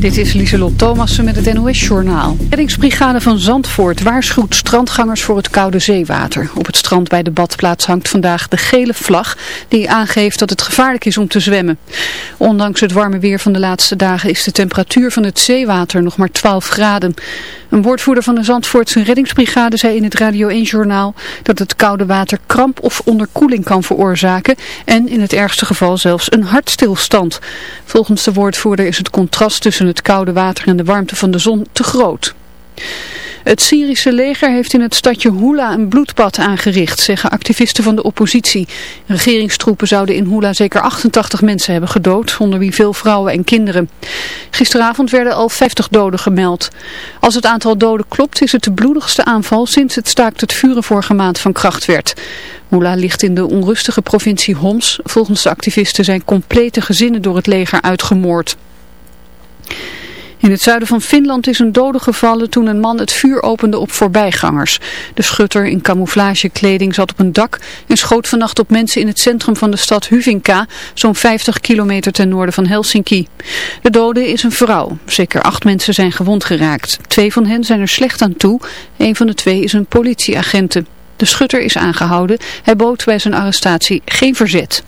Dit is Lieselot Thomassen met het NOS-journaal. De reddingsbrigade van Zandvoort waarschuwt strandgangers voor het koude zeewater. Op het strand bij de badplaats hangt vandaag de gele vlag die aangeeft dat het gevaarlijk is om te zwemmen. Ondanks het warme weer van de laatste dagen is de temperatuur van het zeewater nog maar 12 graden. Een woordvoerder van de Zandvoortse reddingsbrigade zei in het Radio 1-journaal dat het koude water kramp of onderkoeling kan veroorzaken en in het ergste geval zelfs een hartstilstand. Volgens de woordvoerder is het contrast tussen het koude water en de warmte van de zon te groot. Het Syrische leger heeft in het stadje Hula een bloedbad aangericht, zeggen activisten van de oppositie. Regeringstroepen zouden in Hula zeker 88 mensen hebben gedood, onder wie veel vrouwen en kinderen. Gisteravond werden al 50 doden gemeld. Als het aantal doden klopt is het de bloedigste aanval sinds het staakt het vuren vorige maand van kracht werd. Hula ligt in de onrustige provincie Homs. Volgens de activisten zijn complete gezinnen door het leger uitgemoord. In het zuiden van Finland is een dode gevallen toen een man het vuur opende op voorbijgangers. De schutter in camouflagekleding zat op een dak en schoot vannacht op mensen in het centrum van de stad Hyvinkää, zo'n 50 kilometer ten noorden van Helsinki. De dode is een vrouw. Zeker acht mensen zijn gewond geraakt. Twee van hen zijn er slecht aan toe. Een van de twee is een politieagente. De schutter is aangehouden. Hij bood bij zijn arrestatie geen verzet.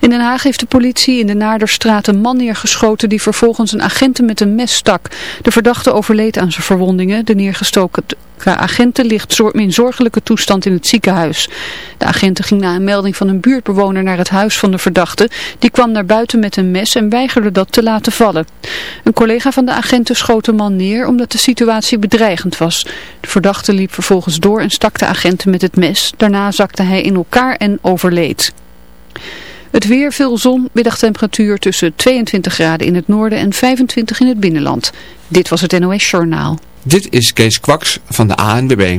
In Den Haag heeft de politie in de Naarderstraat een man neergeschoten die vervolgens een agenten met een mes stak. De verdachte overleed aan zijn verwondingen. De neergestoken agenten ligt in zorgelijke toestand in het ziekenhuis. De agenten ging na een melding van een buurtbewoner naar het huis van de verdachte. Die kwam naar buiten met een mes en weigerde dat te laten vallen. Een collega van de agenten schoot de man neer omdat de situatie bedreigend was. De verdachte liep vervolgens door en stak de agenten met het mes. Daarna zakte hij in elkaar en overleed. Het weer, veel zon, middagtemperatuur tussen 22 graden in het noorden en 25 in het binnenland. Dit was het NOS Journaal. Dit is Kees Kwaks van de ANWB.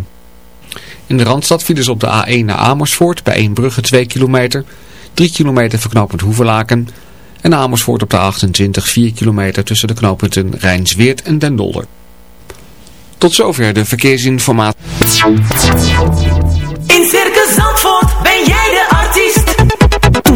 In de Randstad vielen ze op de A1 naar Amersfoort bij Eembrugge 2 kilometer. 3 kilometer verknopend Hoevelaken. En Amersfoort op de 28 4 kilometer tussen de knooppunten Rijnsweert en Den Dolder. Tot zover de verkeersinformatie.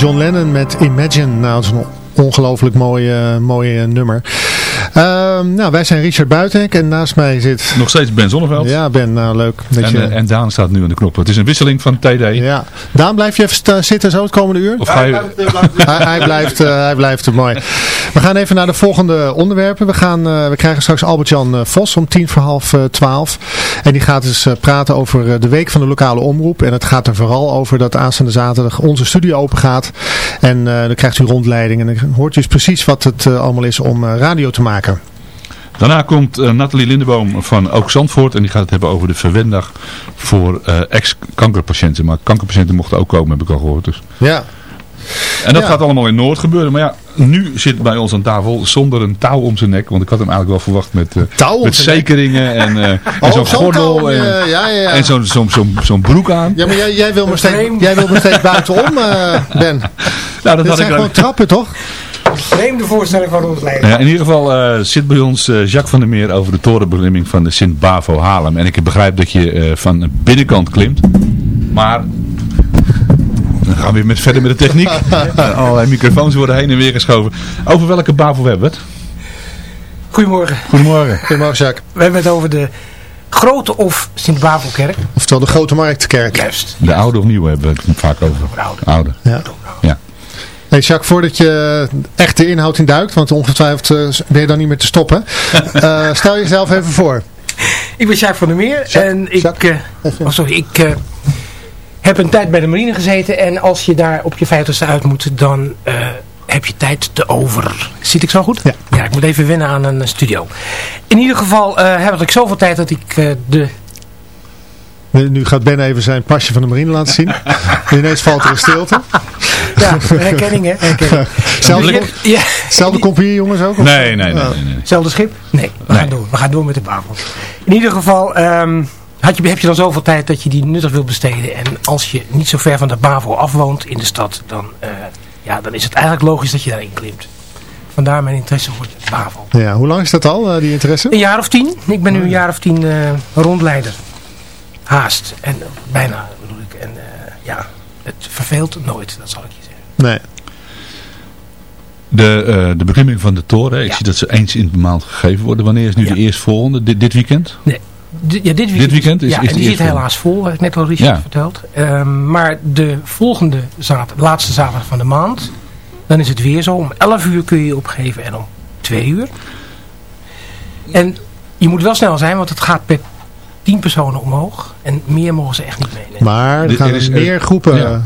John Lennon met Imagine. Nou, dat is een ongelooflijk mooi, eh, mooi eh, nummer. Ehm, nou, wij zijn Richard Buitenk en naast mij zit... Nog steeds Ben Zonneveld. Ja, Ben, nou leuk. dat En, je- eh, en Daan staat nu aan de knop. Het is een wisseling van TD. ja. Daan, blijf je even zitten zo het komende uur? Of ga je... hij, hij, blijft, eh, hij blijft er mooi. We gaan even naar de volgende onderwerpen. We, gaan, eh, we krijgen straks Albert-Jan eh, Vos om tien voor half eh, twaalf. En die gaat dus eh, praten over eh, de week van de lokale omroep. En het gaat er vooral over dat aanstaande zaterdag onze studio open gaat. En eh, dan krijgt u rondleiding. En dan hoort u dus precies wat het allemaal is om radio te maken. Daarna komt Nathalie Lindeboom van Ook Zandvoort. En die gaat het hebben over de verwendag voor ex-kankerpatiënten. Maar kankerpatiënten mochten ook komen, heb ik al gehoord. Dus. Ja, En dat Ja. gaat allemaal in Noord gebeuren. Maar ja, nu zit bij ons aan tafel zonder een touw om zijn nek. Want ik had hem eigenlijk wel verwacht met, eh, Touw om met zijn nek? zekeringen en, eh, en Oh, zo'n gordel. touw, en ja, ja, ja. en zo'n zo'n zo'n zo'n broek aan. ja maar jij, jij, wil me steeds, jij wil me steeds buitenom, eh, Ben. Nou, dat Dit had zijn ik gewoon trappen, toch? Vreemde voorstelling van ons leven. Ja, in ieder geval eh, zit bij ons eh, Jacques van der Meer over de torenbeklimming van de Sint-Bavo Haarlem. En ik begrijp dat je eh, van de binnenkant klimt. Maar dan gaan we weer met, verder met de techniek. Allerlei microfoons worden heen en weer geschoven. Over welke Bavo hebben we het? Goedemorgen. Goedemorgen. Goedemorgen, Jacques. We hebben het over de Grote of Sint-Bavelkerk. Oftewel de Grote Marktkerk. Juist. De oude of nieuwe hebben we het vaak over. de oude. oude. Ja. Ja. Hey Jacques, voordat je echt de inhoud in duikt, want ongetwijfeld eh, ben je dan niet meer te stoppen. eh, stel jezelf even voor. Ik ben Jacques van der Meer. en ik, Jacques. eh, oh, sorry, ik eh, heb een tijd bij de marine gezeten. En als je daar op je vijftigste uit moet, dan eh, heb je tijd te over. Zit ik zo goed? Ja. ik moet even wennen aan een eh, studio. In ieder geval eh, heb ik zoveel tijd dat ik eh, de... Nu gaat Ben even zijn pasje van de marine laten zien. En ineens valt er een stilte. Ja, herkenning hè? Herkenning. Zelfde, Dus ja, zelfde compagnie jongens ook? of? Nee, nee, nee. Nee, nee. Hetzelfde schip? Nee, we gaan door. We gaan door met de Bavel. In ieder geval ehm, had je, heb je dan zoveel tijd dat je die nuttig wilt besteden. En als je niet zo ver van de Bavel afwoont in de stad, dan, eh, ja, dan is het eigenlijk logisch dat je daarin klimt. Vandaar mijn interesse voor de Bavel. Ja, hoe lang is dat al, eh, die interesse? Een jaar of tien. Ik ben nu een jaar of tien eh, rondleider. Haast. En bijna bedoel ik. En eh, ja, het verveelt nooit, dat zal ik je zeggen. Nee. De, eh, de beklimming van de toren, ik Ja. zie dat ze eens in de maand gegeven worden. Wanneer is nu Ja. de eerstvolgende? Dit, dit weekend? Nee. Ja, dit weekend, weekend is- ja, is die zit helaas vol, heb ik net al Richard Ja. verteld. Ehm, maar de volgende zaterdag, laatste zaterdag van de maand, dan is het weer zo. Om 11 uur kun je je opgeven en om 2 uur. En je moet wel snel zijn, want het gaat per 10 personen omhoog. En meer mogen ze echt niet meenemen. Maar er Dit- gaan er is- er meer groepen ja. eh,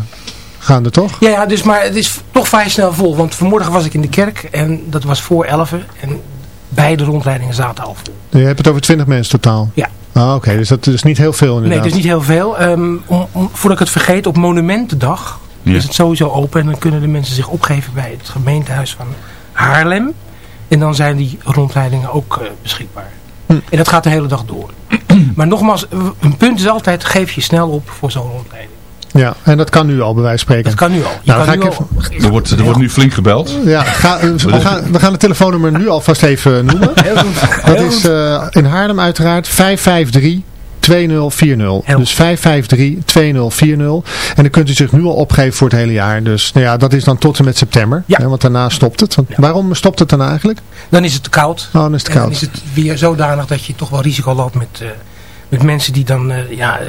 gaan er toch? Ja, ja, dus, maar het is toch vrij snel vol. Want vanmorgen was ik in de kerk en dat was voor 11 en beide rondleidingen zaten al vol. Je hebt het over 20 mensen totaal? Ja. Ah, Oké, dus dat is niet heel veel inderdaad. Nee, dus niet heel veel. Ehm, om, om- voordat ik het vergeet, op Monumentendag Ja. is het sowieso open. En dan kunnen de mensen zich opgeven bij het gemeentehuis van Haarlem. En dan zijn die rondleidingen ook eh, beschikbaar. Hm. En dat gaat de hele dag door. maar nogmaals, een punt is altijd, geef je snel op voor zo'n rondleiding. Ja, en dat kan nu al bij wijze van Dat spreken. kan nu al. Je Nou, kan dan ga nu ik al Er wordt, er wordt nu flink gebeld. Ja, ga, eh, we, gaan, we gaan het telefoonnummer nu alvast even noemen. Heel goed. Dat Heel is goed. eh, in Haarlem uiteraard 553 2040. Heel Dus 553 2040. En dan kunt u zich nu al opgeven voor het hele jaar. Dus nou ja, dat is dan tot en met september. Ja. Hè, want daarna stopt het. Want Ja. Waarom stopt het dan eigenlijk? Dan is het te koud. Oh, dan is het En dan koud. is het weer zodanig dat je toch wel risico loopt met, eh, met mensen die dan eh, ja, eh,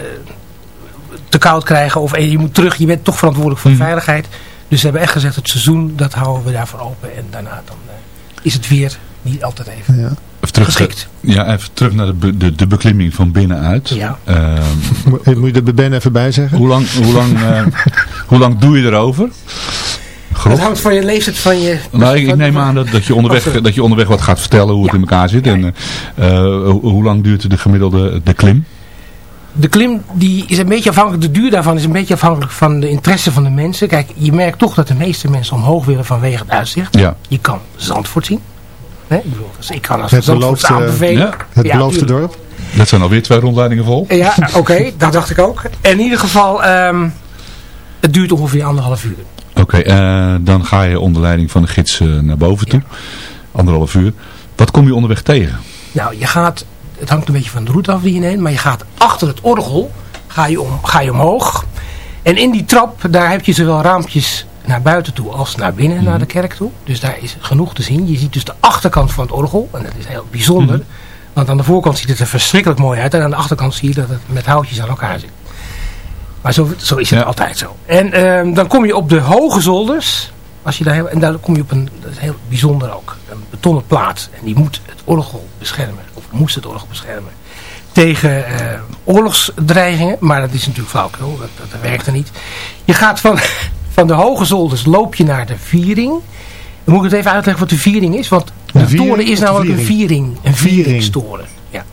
te koud krijgen. Of eh, je moet terug, je bent toch verantwoordelijk voor de Mhm. veiligheid. Dus ze hebben echt gezegd, het seizoen, dat houden we daarvoor open. En daarna dan eh, is het weer niet altijd even Ja. Even terug, geschikt. ja, even terug naar de, de, de beklimming van binnenuit. Ja. Ehm, Moet je er bij Ben even bij zeggen? hoe, lang, hoe, lang, eh, hoe lang doe je erover? Het hangt van je leeftijd, van je... Nou, ik, neem aan dat, dat, je onderweg, dat je onderweg wat gaat vertellen hoe het Ja. in elkaar zit. Ja. En, hoe, hoe lang duurt de gemiddelde de klim? De klim die is een beetje afhankelijk, de duur daarvan is een beetje afhankelijk van de interesse van de mensen. Kijk, je merkt toch dat de meeste mensen omhoog willen vanwege het uitzicht. Ja. Je kan Zandvoort zien. Hè? Ik, bedoel, dus ik kan als Het Zandvoort aanbevelen. Ja, Het Ja, beloofde dorp. Dat zijn alweer twee rondleidingen vol. Ja, oké, dat dacht ik ook. In ieder geval, ehm, het duurt ongeveer anderhalf uur. Oké, eh, dan ga je onder leiding van de gids eh, naar boven toe. Anderhalf uur. Wat kom je onderweg tegen? Nou, je gaat, het hangt een beetje van de route af die je neemt, maar je gaat achter het orgel, ga je, om, ga je omhoog. En in die trap, daar heb je zowel raampjes naar buiten toe als naar binnen, Mhm. naar de kerk toe. Dus daar is genoeg te zien. Je ziet dus de achterkant van het orgel. En dat is heel bijzonder. Mhm. Want aan de voorkant ziet het er verschrikkelijk mooi uit. En aan de achterkant zie je dat het met houtjes aan elkaar zit. Maar zo, zo is het Ja. altijd zo. En ehm, dan kom je op de hoge zolders. Als je daar, en daar kom je op een, dat is heel bijzonder ook, een betonnen plaat. En die moet het orgel beschermen. Moest het orgel beschermen. Tegen eh, oorlogsdreigingen. Maar dat is natuurlijk flauwkul. Dat, dat, dat werkt er niet. Je gaat van, van de hoge zolders loop je naar de viering. Dan moet ik het even uitleggen wat de viering is. Want de, De viering toren is namelijk een viering? Een Viering. vieringstoren. Ja.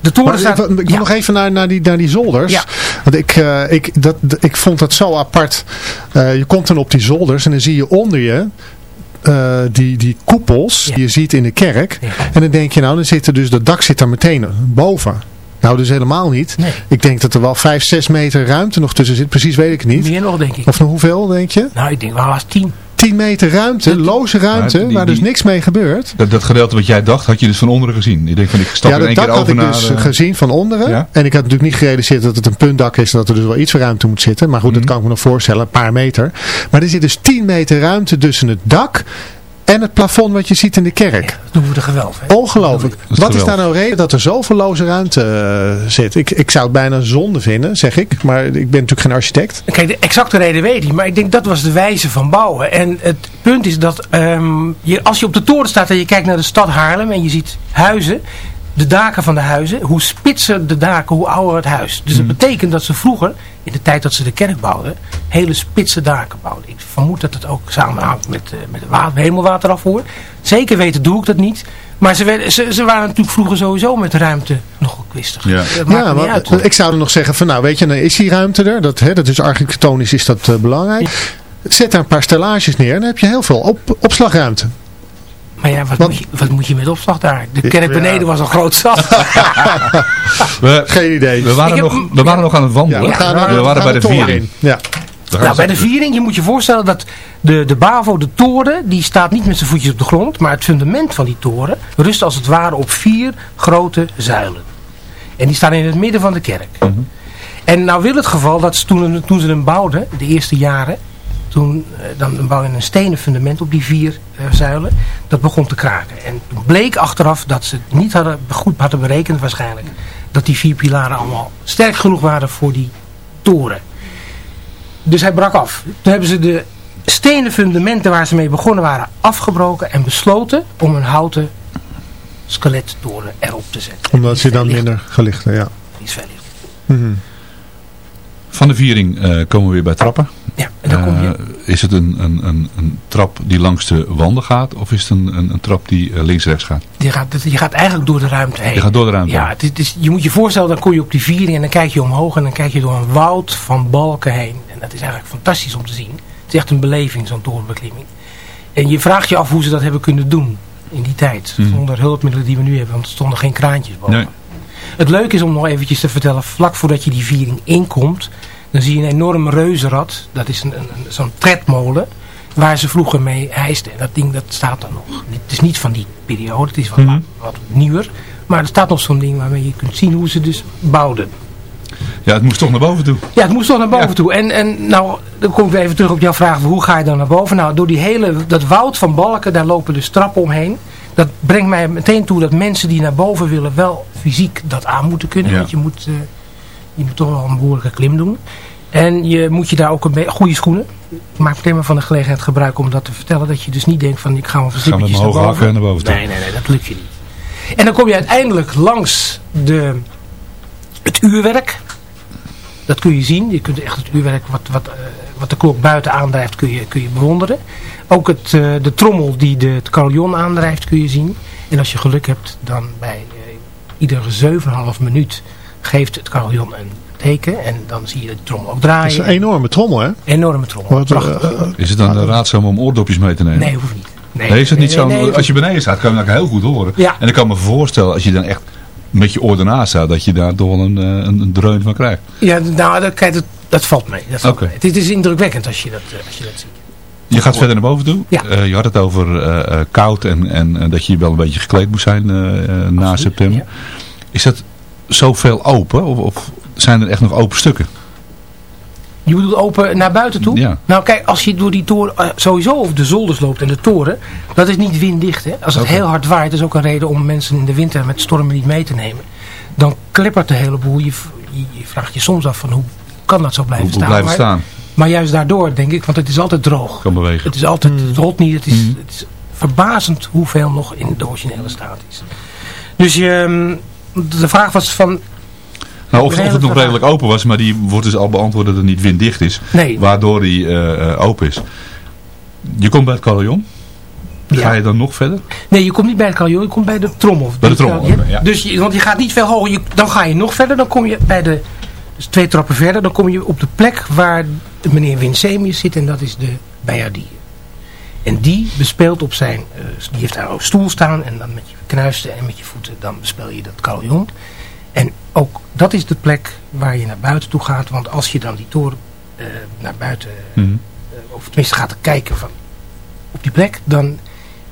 De toren Maar staat... ik, ja. nog even naar, naar, die, naar die zolders. Ja. Want ik, eh, ik, dat, ik vond dat zo apart. Eh, je komt dan op die zolders en dan zie je onder je eh, die, die koepels Ja. die je ziet in de kerk. Ja. En dan denk je nou, dan zit er dus, dat dak zit daar meteen boven. Nou, dus helemaal niet. Nee. Ik denk dat er wel 5, 6 meter ruimte nog tussen zit. Precies weet ik niet. Meer nog, denk ik. Of nog hoeveel, denk je? Nou, ik denk wel haast tien. 10 meter ruimte, loze ruimte, die- waar dus niks mee gebeurt. Dat, dat gedeelte wat jij dacht, had je dus van onderen gezien. Ik denk van, ik stap ja, in één dat keer dak had over ik dus eh, gezien van onderen. Ja? En ik had natuurlijk niet gerealiseerd dat het een puntdak is. Dat er dus wel iets ruimte moet zitten. Maar goed, Mhm. dat kan ik me nog voorstellen. Een paar meter. Maar er zit dus 10 meter ruimte tussen het dak en het plafond wat je ziet in de kerk. Dat doen we de gewelf. Hè? Ongelooflijk. Wat is daar nou reden dat er zoveel loze ruimte eh, zit? Ik, ik zou het bijna zonde vinden, zeg ik. Maar ik ben natuurlijk geen architect. Kijk, de exacte reden weet ik, maar ik denk dat was de wijze van bouwen. En het punt is dat ehm, je, als je op de toren staat en je kijkt naar de stad Haarlem en je ziet huizen, de daken van de huizen, hoe spitser de daken, hoe ouder het huis. Dus dat betekent dat ze vroeger, in de tijd dat ze de kerk bouwden, hele spitse daken bouwden. Ik vermoed dat het ook samenhangt met, eh, met water, hemelwaterafvoer. Zeker weten doe ik dat niet. Maar ze, werden, ze, ze waren natuurlijk vroeger sowieso met ruimte nog gekwistig. Ja. Dat Ja, maar uit. ik zou er nog zeggen van nou weet je, dan is die ruimte er. Dat, hè, dat is architectonisch is dat eh, belangrijk. Zet daar een paar stellages neer en dan heb je heel veel op, opslagruimte. Maar ja, wat, Want- moet je, wat moet je met opslag daar? De kerk Ja. beneden was een groot zat. we, Geen idee. we, waren Ik heb- nog, we waren nog aan het wandelen. we gaan, we we waren bij de viering. in. Ja. Nou, bij de viering, je moet je voorstellen dat de, de BAVO, de toren, die staat niet met zijn voetjes op de grond. Maar het fundament van die toren rust als het ware op vier grote zuilen. En die staan in het midden van de kerk. Mhm. En nou wil het geval dat ze toen, toen ze hem bouwden, de eerste jaren, toen eh, dan bouw je een stenen fundament op die vier eh, zuilen, dat begon te kraken. En toen bleek achteraf dat ze het niet hadden, goed hadden berekend waarschijnlijk, dat die vier pilaren allemaal sterk genoeg waren voor die toren. Dus hij brak af. Toen hebben ze de stenen fundamenten waar ze mee begonnen waren afgebroken en besloten om een houten skelettoren erop te zetten. Omdat ze dan minder gelicht ja. Die is. Mhm. Van de viering eh, komen we weer bij trappen. Ja, en dan kom je... Eh, is het een, een, een, een trap die langs de wanden gaat? Of is het een, een, een trap die eh, links-rechts gaat? Je gaat, je gaat eigenlijk door de ruimte heen. Je gaat door de ruimte Ja, heen. het is, het is- je moet je voorstellen, dan kom je op die viering en dan kijk je omhoog en dan kijk je door een woud van balken heen. En dat is eigenlijk fantastisch om te zien. Het is echt een beleving, zo'n torenbeklimming. En je vraagt je af hoe ze dat hebben kunnen doen in die tijd. Mhm. Zonder hulpmiddelen die we nu hebben, want er stonden geen kraantjes boven. Nee. Het leuke is om nog eventjes te vertellen, vlak voordat je die viering inkomt, dan zie je een enorm reuzenrad. Dat is een, een, zo'n tredmolen waar ze vroeger mee hijsten. En dat ding dat staat er nog. Het is niet van die periode, het is wat, Mhm. wat nieuwer. Maar er staat nog zo'n ding waarmee je kunt zien hoe ze dus bouwden. Ja, het moest toch naar boven toe. Ja, het moest toch naar boven Ja. toe. En, en nou, dan kom ik weer even terug op jouw vraag. Hoe ga je dan naar boven? Nou, door die hele, dat woud van balken, daar lopen dus trappen omheen. Dat brengt mij meteen toe dat mensen die naar boven willen wel fysiek dat aan moeten kunnen. Ja. Want je moet, eh, je moet toch wel een behoorlijke klim doen. En je moet je daar ook een beetje goede schoenen. Ik maak meteen maar van de gelegenheid gebruik om dat te vertellen. Dat je dus niet denkt van ik ga verstippertjes met naar boven. hakken naar boven. Nee, nee, nee, dat lukt je niet. En dan kom je uiteindelijk langs de, het uurwerk. Dat kun je zien. Je kunt echt het uurwerk wat, wat, eh, wat de klok buiten aandrijft kun je, kun je bewonderen. Ook het, eh, de trommel die de, het carillon aandrijft kun je zien. En als je geluk hebt dan bij eh, iedere 7,5 minuut geeft het carillon een teken. En dan zie je de trommel ook draaien. Dat is een enorme trommel, hè? enorme trommel. Wat, eh, Prachtig. Is het dan raadzaam om oordopjes mee te nemen? nee, hoeft niet. Nee, is het niet zo? nee, als je beneden staat, kan je dat heel goed horen. Ja. En ik kan me voorstellen, als je dan echt met je oor ernaast staat, dat je daar toch wel een, een, een dreun van krijgt. Ja, nou, dat, kijk, dat, dat valt mee. Dat valt Oké. mee. Het, is- het is indrukwekkend als je dat, als je dat ziet. Je gaat verder naar boven toe. Ja. Eh, je had het over eh, eh, koud en, en dat je wel een beetje gekleed moest zijn na september. ja. Is dat zoveel open of, of zijn er echt nog open stukken? Je bedoelt open naar buiten toe? Ja. Nou kijk, als je door die toren sowieso over de zolders loopt en de toren, dat is niet winddicht. Hè? Als het heel hard waait, is ook een reden om mensen in de winter met stormen niet mee te nemen. Dan klippert de hele boel. Je, je, je vraagt je soms af van hoe kan dat zo blijven Hoe, hoe staan. blijft maar, staan? Maar juist daardoor denk ik, want het is altijd droog. Kan bewegen. Het is altijd, het rot niet. Het is, Mhm. het is verbazend hoeveel nog in de originele staat is. Dus je, ehm, de vraag was van, Nou, of, of het nog Redelijk open was, maar die wordt dus al beantwoord dat het niet winddicht is. Nee. Waardoor die eh, eh, open is. Je komt bij het carillon. Ga je dan nog verder? Nee, je komt niet bij het carillon, je komt bij de trommel. Bij de trommel, Ja. oké, ja. Dus je, want je gaat niet veel hoger. Je, dan ga je nog verder. Dan kom je bij de, dus twee trappen verder. Dan kom je op de plek waar meneer Winsemius zit. En dat is de bijaardier. En die bespeelt op zijn, eh, die heeft daar op stoel staan. En dan met je knuisten en met je voeten, dan bespeel je dat carillon. En ook dat is de plek waar je naar buiten toe gaat. Want als je dan die toren eh, naar buiten, Mhm. eh, of tenminste gaat kijken van, op die plek, dan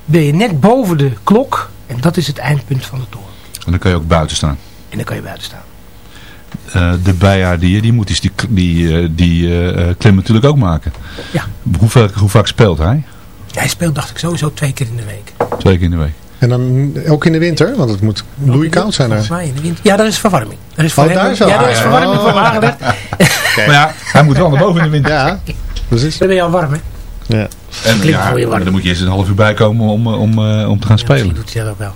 ben je net boven de klok. En dat is het eindpunt van de toren. En dan kan je ook buiten staan. En dan kan je buiten staan. Eh, de bijaardier, die moet dus die, die, eh, die eh, klim natuurlijk ook maken. Ja. Hoe, vaak, hoe vaak speelt hij? Hij speelt dacht ik sowieso twee keer in de week. Twee keer in de week. En dan ook in de winter, want het moet loeikoud zijn Volgens er. mij in de winter. Ja, daar is verwarming. Er is Oh, daar hem- is al. Ja, daar Ah, is ja. verwarming voor Oh. aangelegd. Maar ja, hij moet wel naar boven in de winter. Ja, precies. Dan ben je al warm, hè? Ja. En Klinkt ja, voor je warm. dan moet je eerst een half uur bij komen om, om, eh, om te gaan Ja, spelen. misschien doet hij dat ook wel.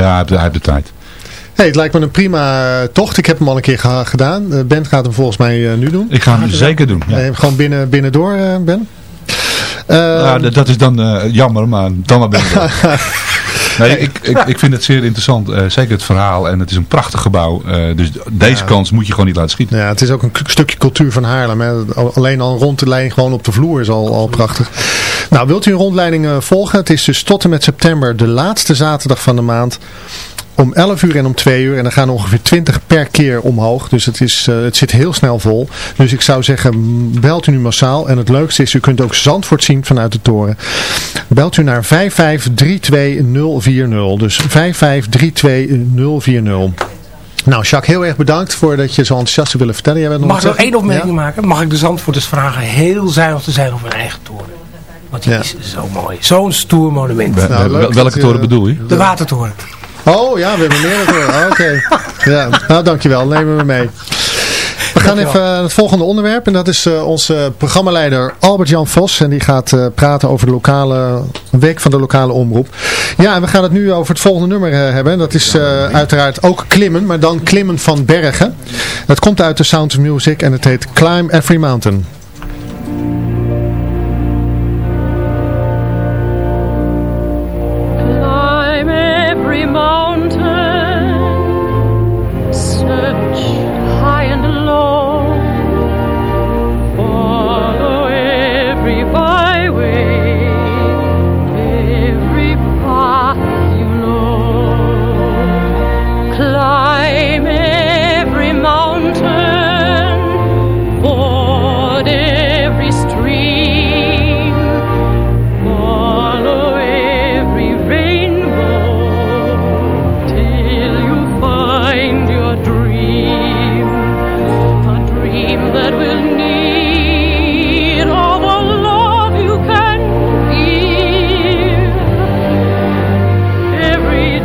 Ja, hij heeft de tijd. Hey, het lijkt me een prima eh, tocht. Ik heb hem al een keer gedaan. Eh, ben gaat hem volgens mij eh, nu doen. Ik ga hem zeker doen. Ja. Gewoon binnen, binnendoor, eh, Ben. Eh, Ja, dat is dan jammer, maar dan maar ben. Nee, ik, ik, ik vind het zeer interessant. zeker het verhaal. En het is een prachtig gebouw. dus deze kans moet je gewoon niet laten schieten. Ja, het is ook een stukje cultuur van Haarlem. Hè. Alleen al een rondleiding gewoon op de vloer is al, al prachtig. Nou, wilt u een rondleiding volgen? Het is dus tot en met september de laatste zaterdag van de maand. Om 11 uur en om 2 uur. En dan gaan er ongeveer 20 per keer omhoog. Dus het, is, eh, het zit heel snel vol. Dus ik zou zeggen, belt u nu massaal. En het leukste is, u kunt ook Zandvoort zien vanuit de toren. Belt u naar 5532040. Dus 5532040. Nou, Jacques, heel erg bedankt voor dat je zo enthousiast willen vertellen. Jij bent nog Mag ik nog één opmerking maken? Mag ik de Zandvoorters vragen heel zuinig te zijn op hun eigen toren? Want die Ja. is zo mooi. Zo'n stoer monument. Nou, welke je- toren bedoel je? De Watertoren. Oh ja, we hebben meerdere hoor. Oké. Ja, nou dankjewel. Nemen we mee. We gaan even naar het volgende onderwerp. En dat is eh, onze programmaleider Albert-Jan Vos. En die gaat eh, praten over de lokale week van de lokale omroep. Ja, en we gaan het nu over het volgende nummer eh, hebben. En Dat is eh, uiteraard ook klimmen, maar dan klimmen van bergen. Dat komt uit de Sound of Music en het heet Climb Every Mountain.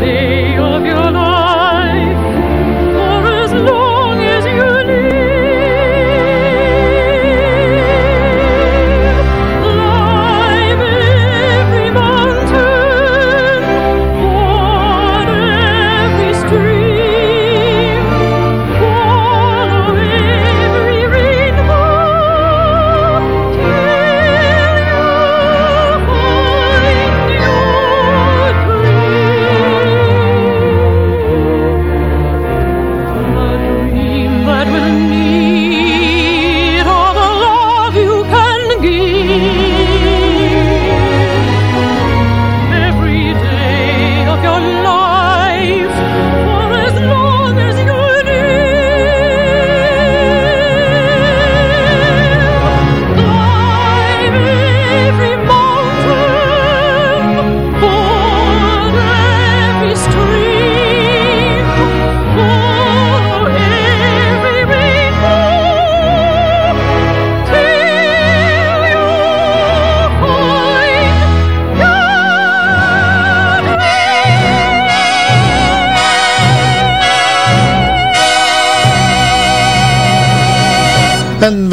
day.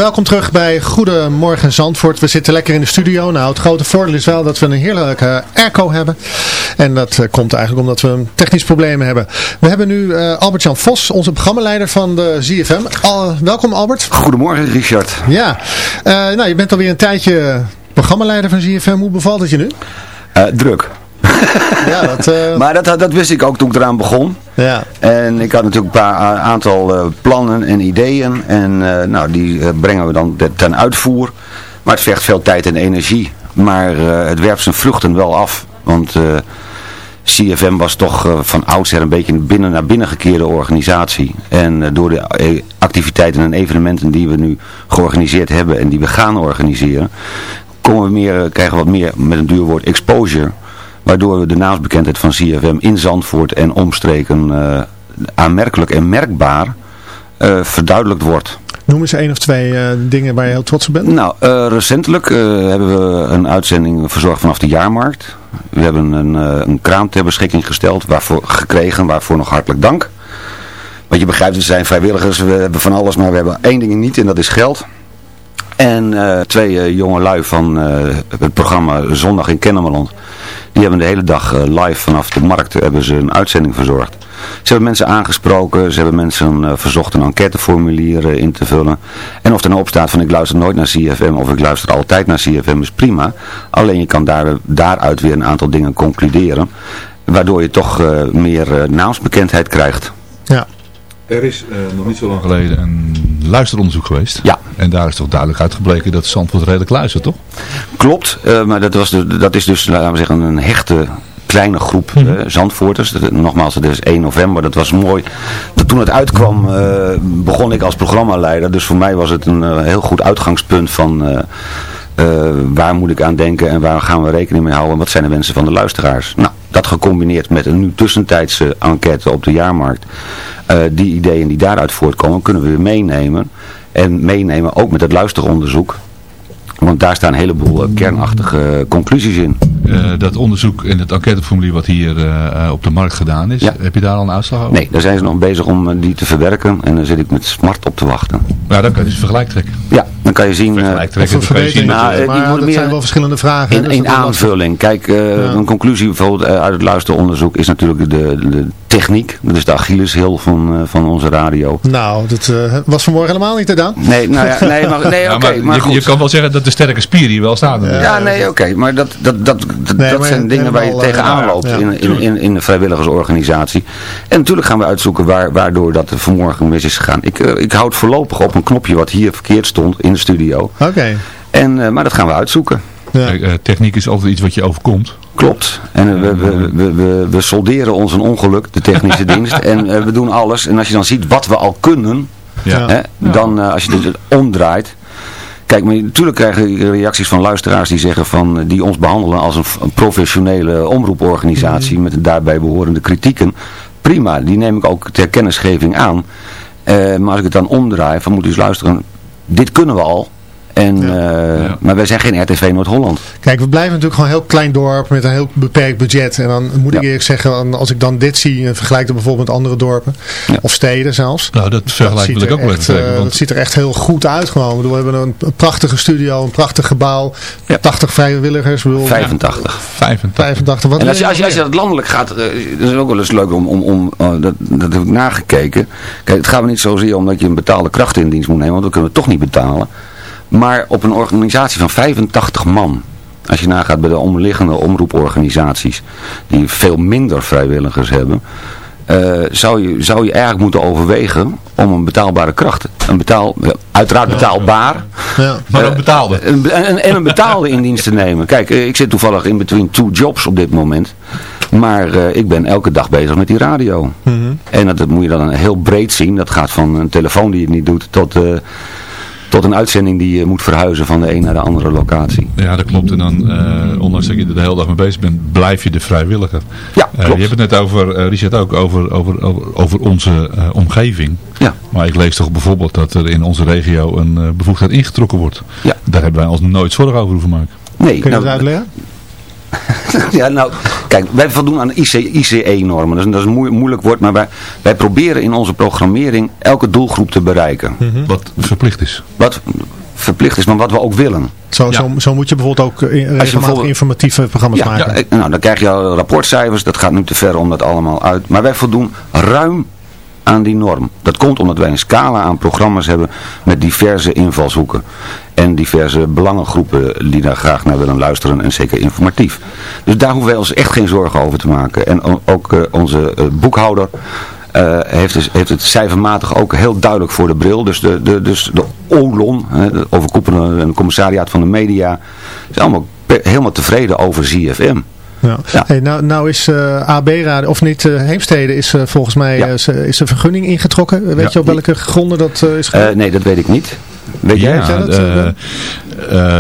Welkom terug bij Goedemorgen Zandvoort. We zitten lekker in de studio. Nou, het grote voordeel is wel dat we een heerlijke airco hebben. En dat eh, komt eigenlijk omdat we een technisch probleem hebben. We hebben nu eh, Albert-Jan Vos, onze programmaleider van de ZFM. Al, welkom Albert. Goedemorgen Richard. Ja, Eh, nou je bent alweer een tijdje programmaleider van ZFM. Hoe bevalt het je nu? Druk. Ja, dat, Maar dat, dat wist ik ook toen ik eraan begon. Ja. En ik had natuurlijk een paar aantal eh, plannen en ideeën. En eh, nou, die eh, brengen we dan ten uitvoer. Maar het vergt veel tijd en energie. Maar het werpt zijn vruchten wel af. Want CFM was toch van oudsher een beetje een binnen naar binnen gekeerde organisatie. En door de activiteiten en evenementen die we nu georganiseerd hebben en die we gaan organiseren, komen we meer, krijgen we wat meer met een duur woord exposure. Waardoor we de naamsbekendheid van CFM in Zandvoort en omstreken aanmerkelijk en merkbaar eh, verduidelijkt wordt. Noem eens één of twee eh, dingen waar je heel trots op bent. Nou, eh, recentelijk hebben we een uitzending verzorgd vanaf de jaarmarkt. We hebben een, een kraam ter beschikking gesteld, waarvoor, gekregen, waarvoor nog hartelijk dank. Want je begrijpt, we zijn vrijwilligers, we hebben van alles, maar we hebben één ding niet en dat is geld. En twee jonge lui van het programma Zondag in Kennemerland. Die hebben de hele dag eh, live vanaf de markt hebben ze een uitzending verzorgd. Ze hebben mensen aangesproken, ze hebben mensen eh, verzocht een enquêteformulier eh, in te vullen. En of er nou op staat van ik luister nooit naar CFM of ik luister altijd naar CFM is prima. Alleen je kan daar, daaruit weer een aantal dingen concluderen. Waardoor je toch meer naamsbekendheid krijgt. Ja. Er is eh, nog niet zo lang geleden een luisteronderzoek geweest. Ja. En daar is toch duidelijk uitgebleken dat Zandvoort redelijk luistert, toch? Klopt, eh, maar dat, was de, dat is dus, laten we zeggen, een hechte kleine groep eh, Zandvoorters. Dat- Nogmaals, het is 1 november, dat was mooi. Dat toen het uitkwam, begon ik als programmaleider. Dus voor mij was het een heel goed uitgangspunt van... eh, waar moet ik aan denken en waar gaan we rekening mee houden? en Wat zijn de wensen van de luisteraars? Nou, dat gecombineerd met een nu tussentijdse enquête op de jaarmarkt. eh, die ideeën die daaruit voortkomen, kunnen we weer meenemen. En meenemen ook met het luisteronderzoek. Want daar staan een heleboel eh, kernachtige conclusies in. Dat onderzoek en het enquêteformulier wat hier op de markt gedaan is, Ja. heb je daar al een uitslag over? Nee, daar zijn ze nog bezig om die te verwerken. En daar zit ik met smart op te wachten. Ja, dan kan je dus vergelijk trekken. Ja, dan kan je zien... eh, dat, Nou, eh, eh, maar dat meer- zijn wel verschillende vragen. In, dus in aanvulling. Kijk, eh, een conclusie bijvoorbeeld eh, uit het luisteronderzoek is natuurlijk de, de techniek. Dat is de Achilleshiel van, eh, van onze radio. Nou, dat eh, was vanmorgen helemaal niet gedaan. Nee, nou ja, nee, maar, nee Ja, maar maar, je, goed. je kan wel zeggen dat de sterke spier hier wel staat. Ja, nee, oké. Maar dat, dat, dat, dat, Nee, dat maar zijn dingen waar je eh, tegenaan ja, loopt ja, in, in, in, in de vrijwilligersorganisatie. En natuurlijk gaan we uitzoeken waar, waardoor dat er vanmorgen mis is gegaan. Ik, eh, ik houd voorlopig op een knopje wat hier verkeerd stond in de studio. Oké. En, eh, maar dat gaan we uitzoeken. Ja. Eh, techniek is altijd iets wat je overkomt. Klopt. En we, we, we, we, we solderen ons een ongeluk, de technische dienst. En eh, we doen alles. En als je dan ziet wat we al kunnen, Ja. hè, dan eh, als je het omdraait. Kijk, maar natuurlijk krijgen we reacties van luisteraars die zeggen van, eh, die ons behandelen als een, professionele omroeporganisatie met de daarbij behorende kritieken. Prima, die neem ik ook ter kennisgeving aan. Eh, maar als ik het dan omdraai, van moet u eens luisteren, dit kunnen we al. En, eh, Ja. Maar wij zijn geen RTV Noord-Holland. Kijk, we blijven natuurlijk gewoon een heel klein dorp met een heel beperkt budget. En dan moet ik Ja. eerlijk zeggen, als ik dan dit zie en vergelijk het bijvoorbeeld met andere dorpen. Ja. Of steden zelfs. Nou, dat vergelijk wil ik ook wel even eh, want dat ziet er echt heel goed uit gewoon. Ik bedoel, we hebben een, prachtige studio, een prachtig gebouw. Ja. 80 vrijwilligers. Ik bedoel, 85. 85. 85. Wat En als je, als, je, als je nog dat landelijk gaat, eh, dat is ook wel eens leuk om, om, om eh, dat, dat heb ik nagekeken. Kijk, het gaat me niet zozeer omdat je een betaalde kracht in dienst moet nemen, want dat kunnen we toch niet betalen. Maar op een organisatie van 85 man, als je nagaat bij de omliggende omroeporganisaties, die veel minder vrijwilligers hebben, eh, zou, je, zou je eigenlijk moeten overwegen om een betaalbare kracht, een betaal, uiteraard betaalbaar? Ja. Maar ook eh, betaalde. en, en een betaalde in dienst te nemen. Kijk, eh, ik zit toevallig in between two jobs op dit moment. Maar eh, ik ben elke dag bezig met die radio. Mhm. En dat, dat moet je dan heel breed zien. Dat gaat van een telefoon die het niet doet tot, eh, tot een uitzending die je moet verhuizen van de een naar de andere locatie. Ja, dat klopt. En dan, eh, ondanks dat je er de hele dag mee bezig bent, blijf je de vrijwilliger. Ja, Eh, klopt. je hebt het net over, eh, Richard ook, over, over, over, over onze eh, omgeving. Ja. Maar ik lees toch bijvoorbeeld dat er in onze regio een bevoegdheid ingetrokken wordt. Ja. Daar hebben wij ons nooit zorgen over hoeven maken. Nee, Kun je nou, dat uitleggen? ja, nou, kijk, wij voldoen aan IC, ICE-normen. Dat is, dat is moe- moeilijk woord, maar wij, wij proberen in onze programmering elke doelgroep te bereiken. Wat verplicht is. Wat verplicht is, maar wat we ook willen. Zo, zo, zo moet je bijvoorbeeld ook eh, regelmatig bijvoorbeeld- informatieve programma's Ja, maken. ja, nou, dan krijg je al rapportcijfers, dat gaat nu te ver om dat allemaal uit. Maar wij voldoen ruim aan die norm. Dat komt omdat wij een scala aan programma's hebben met diverse invalshoeken. En diverse belangengroepen die daar graag naar willen luisteren en zeker informatief. Dus daar hoeven wij ons echt geen zorgen over te maken. En ook eh, onze eh, boekhouder eh, heeft, dus, heeft het cijfermatig ook heel duidelijk voor de bril. Dus de, de, dus de OLON, overkoepelende en commissariaat van de media, is allemaal helemaal tevreden over ZFM. Ja. Hey, nou, nou is eh, AB Radio, of niet, eh, Heemstede is eh, volgens mij is, is de vergunning ingetrokken. Weet Ja. je op welke gronden dat is? Eh, nee, dat weet ik niet. Weet jij? Ja, jij dat, eh, eh,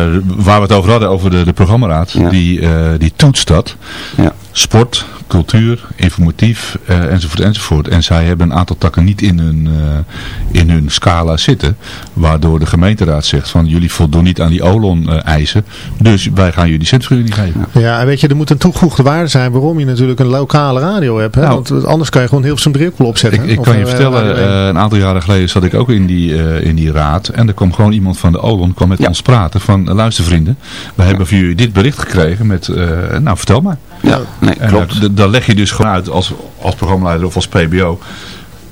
eh, waar we het over hadden, over de, de programmaraad, die, eh, die toetst dat. Ja. Sport, cultuur, informatief, eh, enzovoort, enzovoort. En zij hebben een aantal takken niet in hun, eh, in hun scala zitten. Waardoor de gemeenteraad zegt van jullie voldoen niet aan die OLON-eisen. dus wij gaan jullie centvergunning niet geven. Ja, en weet je, er moet een toegevoegde waarde zijn waarom je natuurlijk een lokale radio hebt. Hè? Nou. Want anders kan je gewoon heel veel Bril opzetten. Ik, kan je eh, vertellen, eh, een aantal jaren geleden zat ik ook in die, eh, in die raad. En er kwam gewoon iemand van de OLON kwam met ons praten van, luister vrienden, we hebben van jullie dit bericht gekregen met, eh, nou vertel maar. Ja, nee, En klopt. daar- daar leg je dus gewoon uit als, als programmaleider of als PBO.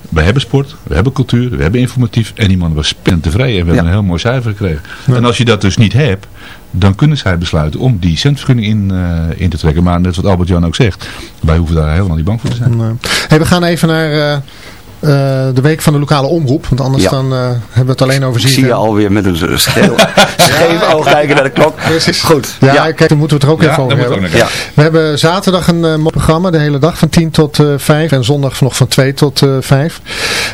We hebben sport, we hebben cultuur, we hebben informatief. En die man was spinnend tevreden. En we hebben een heel mooi cijfer gekregen. En als je dat dus niet hebt, dan kunnen zij besluiten om die centvergunning in, eh, in te trekken. Maar net wat Albert-Jan ook zegt, wij hoeven daar helemaal niet bang voor te zijn. Nee. Hey, we gaan even naar eh, eh, de week van de lokale omroep. Want anders Ja. dan eh, hebben we het alleen over Ik zie je alweer met een scheef oog kijken naar de klok. Goed. Ja, kijk, daar moeten we het er ook Ja, even over hebben. we hebben zaterdag een eh, mooi programma, de hele dag van 10 tot eh 5 en zondag nog van 2 tot eh 5.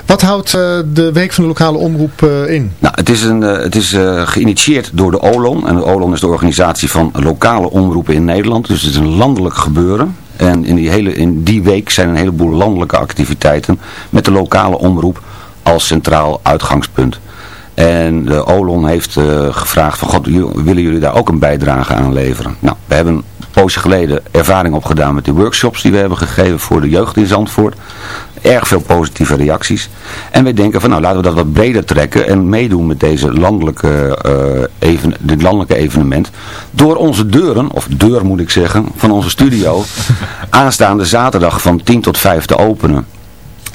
Wat houdt eh, de week van de lokale omroep eh, in? Nou, het is, een, het is eh, geïnitieerd door de OLON. En de OLON is de organisatie van lokale omroepen in Nederland. Dus het is een landelijk gebeuren. En in die, hele, in die week zijn een heleboel landelijke activiteiten met de lokale omroep als centraal uitgangspunt. En de OLON heeft eh, gevraagd van, god, willen jullie daar ook een bijdrage aan leveren? Nou, we hebben een poosje geleden ervaring opgedaan met die workshops die we hebben gegeven voor de jeugd in Zandvoort. Erg veel positieve reacties. En wij denken van, nou, laten we dat wat breder trekken en meedoen met deze landelijke, eh, even, dit landelijke evenement. Door onze deuren, of deur moet ik zeggen, van onze studio, aanstaande zaterdag van 10 tot 5 te openen.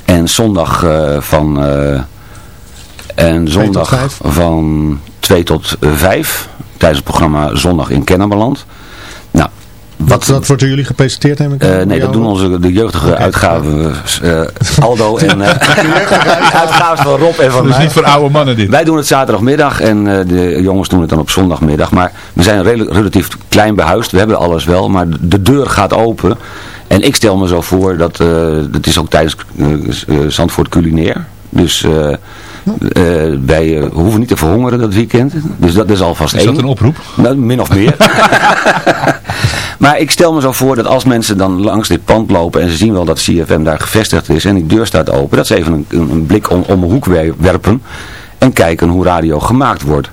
En zondag eh, van... eh, en zondag van 2 tot 5 tijdens het programma Zondag in Kennemerland. Wat, dat wordt door jullie gepresenteerd, neem ik eh, nee, dat doen onze de jeugdige uitgaven eh, Aldo en uh, uitgaven van Rob en van Dus mij. niet voor oude mannen dit. Wij doen het zaterdagmiddag en eh, de jongens doen het dan op zondagmiddag. Maar we zijn rel- relatief klein behuisd. We hebben alles wel, maar de deur gaat open. En ik stel me zo voor dat, eh dat is ook tijdens Zandvoort culinair. Dus eh, wij eh, hoeven niet te verhongeren dat weekend. Dus dat is alvast Is één. dat een oproep? Nou, min of meer. maar ik stel me zo voor dat als mensen dan langs dit pand lopen en ze zien wel dat CFM daar gevestigd is en die deur staat open, dat ze even een, een blik om, om een hoek wer- werpen en kijken hoe radio gemaakt wordt.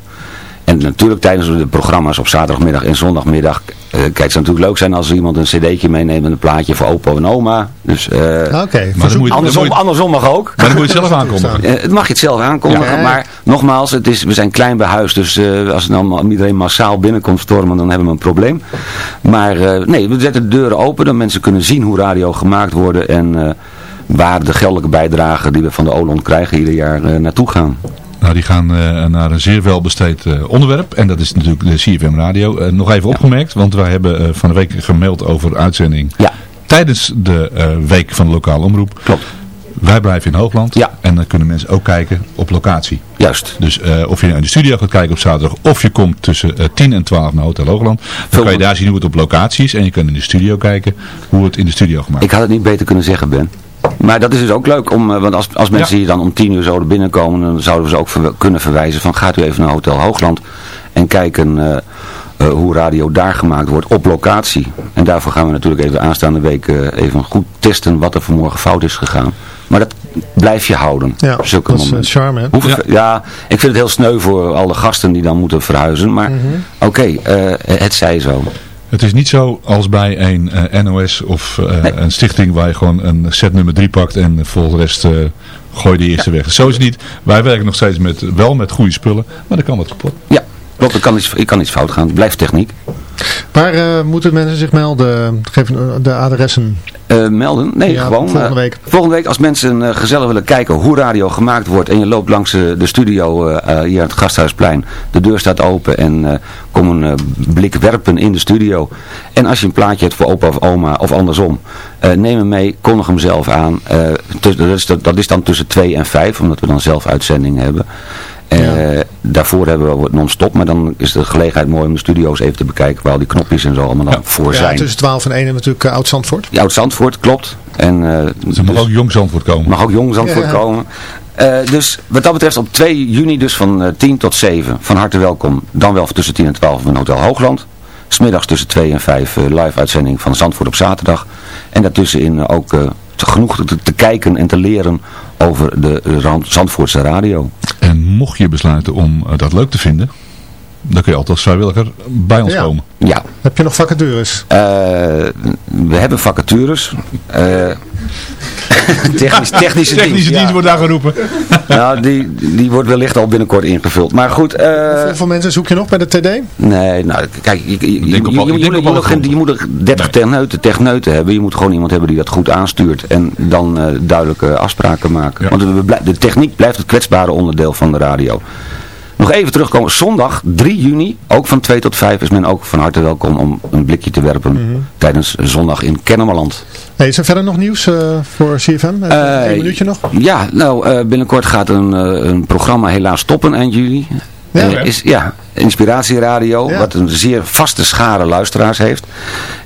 En natuurlijk tijdens de programma's op zaterdagmiddag en zondagmiddag, eh kijk, het zou natuurlijk leuk zijn als iemand een cd'tje meeneemt met een plaatje voor opa en oma. Dus, eh, Oké, Maar dan moet je, andersom, andersom mag ook. maar dan moet je het zelf aankondigen. Eh, het mag je het zelf aankondigen, Ja. maar nogmaals, het is, we zijn klein behuisd, dus eh, als het dan iedereen massaal binnenkomt stormen, dan hebben we een probleem. Maar eh, nee, we zetten de deuren open, dat mensen kunnen zien hoe radio gemaakt worden en eh, waar de geldelijke bijdragen die we van de OLON krijgen ieder jaar eh, naartoe gaan. Nou, die gaan eh, naar een zeer welbesteed eh, onderwerp. En dat is natuurlijk de CFM Radio. Eh, nog even opgemerkt, want wij hebben van de week gemaild over uitzending Ja, tijdens de week van de lokale omroep. klopt. Wij blijven in Hoogland. Ja. En dan kunnen mensen ook kijken op locatie. Juist. Dus of je in de studio gaat kijken op zaterdag, of je komt tussen eh, 10 en 12 naar Hotel Hoogland. Dan Veel kan je daar zien hoe het op locatie is. En je kunt in de studio kijken hoe het in de studio gemaakt Ik had het niet beter kunnen zeggen, Ben. Maar dat is dus ook leuk, om, eh, want als, als mensen Ja. hier dan om tien uur zouden binnenkomen, dan zouden we ze ook kunnen verwijzen van gaat u even naar Hotel Hoogland en kijken eh, eh, hoe radio daar gemaakt wordt op locatie. En daarvoor gaan we natuurlijk even aanstaande week eh, even goed testen wat er vanmorgen fout is gegaan. Maar dat blijf je houden, Ja, zulke dat is momenten. charme, hè? Hoeveel- Ja. ja. ik vind het heel sneu voor alle gasten die dan moeten verhuizen, maar Mhm. oké, eh, het zij zo. Het is niet zo als bij een eh, NOS of eh, een stichting waar je gewoon een set nummer 3 pakt en voor de rest eh gooi je de eerste weg. Zo is het niet. Wij werken nog steeds met, wel met goede spullen, maar er kan wat kapot. Ja, klopt. Er kan iets, er kan iets fout gaan. Het blijft techniek. Waar eh, moeten mensen zich melden? Geef eh, de adressen. Eh, melden? Nee, Ja, gewoon. volgende week. volgende week als mensen gezellig willen kijken hoe radio gemaakt wordt en je loopt langs de studio hier aan het Gasthuisplein. De deur staat open en kom een blik werpen in de studio. En als je een plaatje hebt voor opa of oma of andersom, neem hem mee, kondig hem zelf aan. Dat, is, dat is dan tussen 2 en 5, omdat we dan zelf uitzending hebben. Eh, Daarvoor hebben we non-stop, maar dan is de gelegenheid mooi om de studio's even te bekijken waar al die knopjes en zo allemaal dan voor Ja, zijn. tussen 12 en 1 en natuurlijk uh, Oud-Zandvoort. Ja, Oud-Zandvoort, klopt. En, eh, Er mag ook jong Zandvoort komen. mag ook jong Zandvoort Ja. komen. Eh, dus wat dat betreft op 2 juni dus van eh, 10 tot 7 van harte welkom. Dan wel tussen 10 en 12 van Hotel Hoogland. Smiddags tussen 2 en 5 eh, live uitzending van Zandvoort op zaterdag. En daartussenin eh, ook eh, te- genoeg te, te kijken en te leren over de Rand- Zandvoortse radio. En mocht je besluiten om eh, dat leuk te vinden, dan kun je altijd als vrijwilliger bij ons Ja. komen. Ja, Heb je nog vacatures? eh, we hebben vacatures. Eh, technisch, technische, Technische dienst, dienst ja. wordt daar geroepen. Nou, die, die wordt wellicht al binnenkort ingevuld. Maar goed, eh, Hoeveel mensen zoek je nog bij de TD? Nee, nou, kijk, je, moet- er 30 techneuten, techneuten hebben. Je moet gewoon iemand hebben die dat goed aanstuurt. En dan eh, duidelijke afspraken maken. Ja. Want we de techniek blijft het kwetsbare onderdeel van de radio. Nog even terugkomen. Zondag 3 juni, ook van 2 tot 5, is men ook van harte welkom om een blikje te werpen Mhm. tijdens zondag in Kennemerland. Hey, is er verder nog nieuws eh, voor CFM? Eh, Eén minuutje nog? Ja, nou, eh, binnenkort gaat een, eh, een programma helaas stoppen eind juli. Ja, is, ja, Inspiratieradio, Ja. wat een zeer vaste schare luisteraars heeft.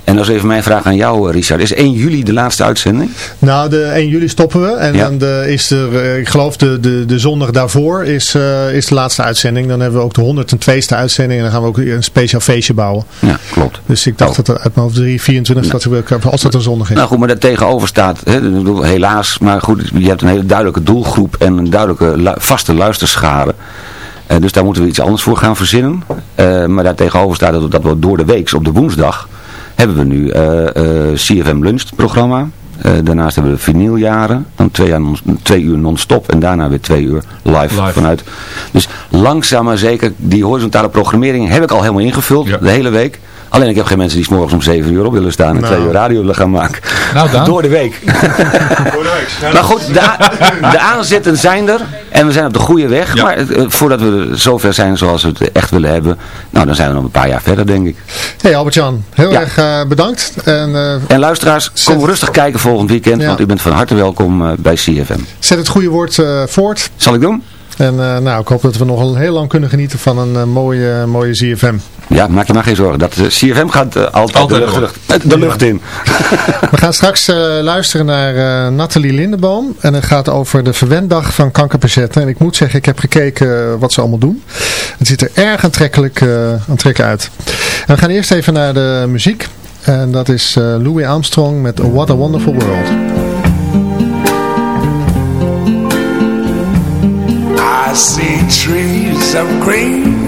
En dat is even mijn vraag aan jou, eh, Richard. Is 1 juli de laatste uitzending? Nou, de 1 juli stoppen we. En Ja. dan de, is er, eh, ik geloof de, de, de zondag daarvoor is, eh, is de laatste uitzending. Dan hebben we ook de 102ste uitzending. En dan gaan we ook een speciaal feestje bouwen. Ja, klopt. Dus ik dacht Oh. dat er uit mijn hoofd 3, 24 dat we, als dat een zondag is. Nou goed, maar daar tegenover staat, hè, helaas, maar goed, je hebt een hele duidelijke doelgroep en een duidelijke lu- vaste luisterschare. Eh, dus daar moeten we iets anders voor gaan verzinnen. Eh, maar daar tegenover staat dat, dat we door de week, op de woensdag, hebben we nu eh, eh, CFM Lunch programma. Daarnaast hebben we vinyljaren, dan twee, jaar non- twee uur non-stop en daarna weer twee uur live, Live. vanuit. Dus langzaam maar zeker, die horizontale programmering heb ik al helemaal ingevuld, Ja. de hele week. Alleen ik heb geen mensen die 's morgens om 7 uur op willen staan en Nou. twee uur radio willen gaan maken. Nou, Daan. Door de week. maar goed, de, de aanzetten zijn er en we zijn op de goede weg. Ja. Maar eh, voordat we zover zijn zoals we het echt willen hebben, nou dan zijn we nog een paar jaar verder denk ik. Hey Albert-Jan, heel Ja. erg eh, bedankt. En eh, En luisteraars, Zet- kom rustig kijken volgend weekend, Ja. want u bent van harte welkom bij CFM. zet het goede woord eh, voort. Zal ik doen? En eh, nou, ik hoop dat we nog een heel lang kunnen genieten van een mooie, mooie ZFM. Ja, maak je maar geen zorgen. Dat, eh, CFM gaat eh, altijd, Altijd de, lucht, door. lucht- de lucht in. We gaan straks eh, luisteren naar eh, Nathalie Lindeboom. En het gaat over de verwenddag van kankerpatiënten. En ik moet zeggen, ik heb gekeken wat ze allemaal doen. Het ziet er erg aantrekkelijk, eh, aantrekkelijk uit. En we gaan eerst even naar de muziek. En dat is eh, Louis Armstrong met What a Wonderful World. I see trees of green,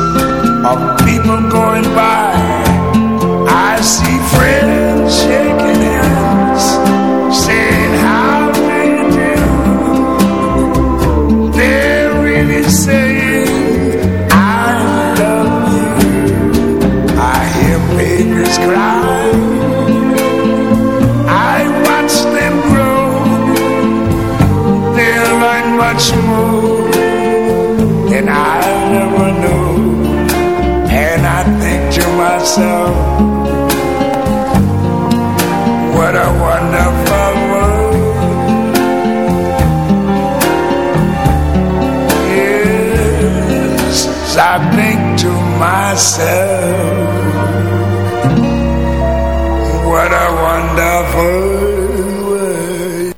of I think to myself, what a wonderful world.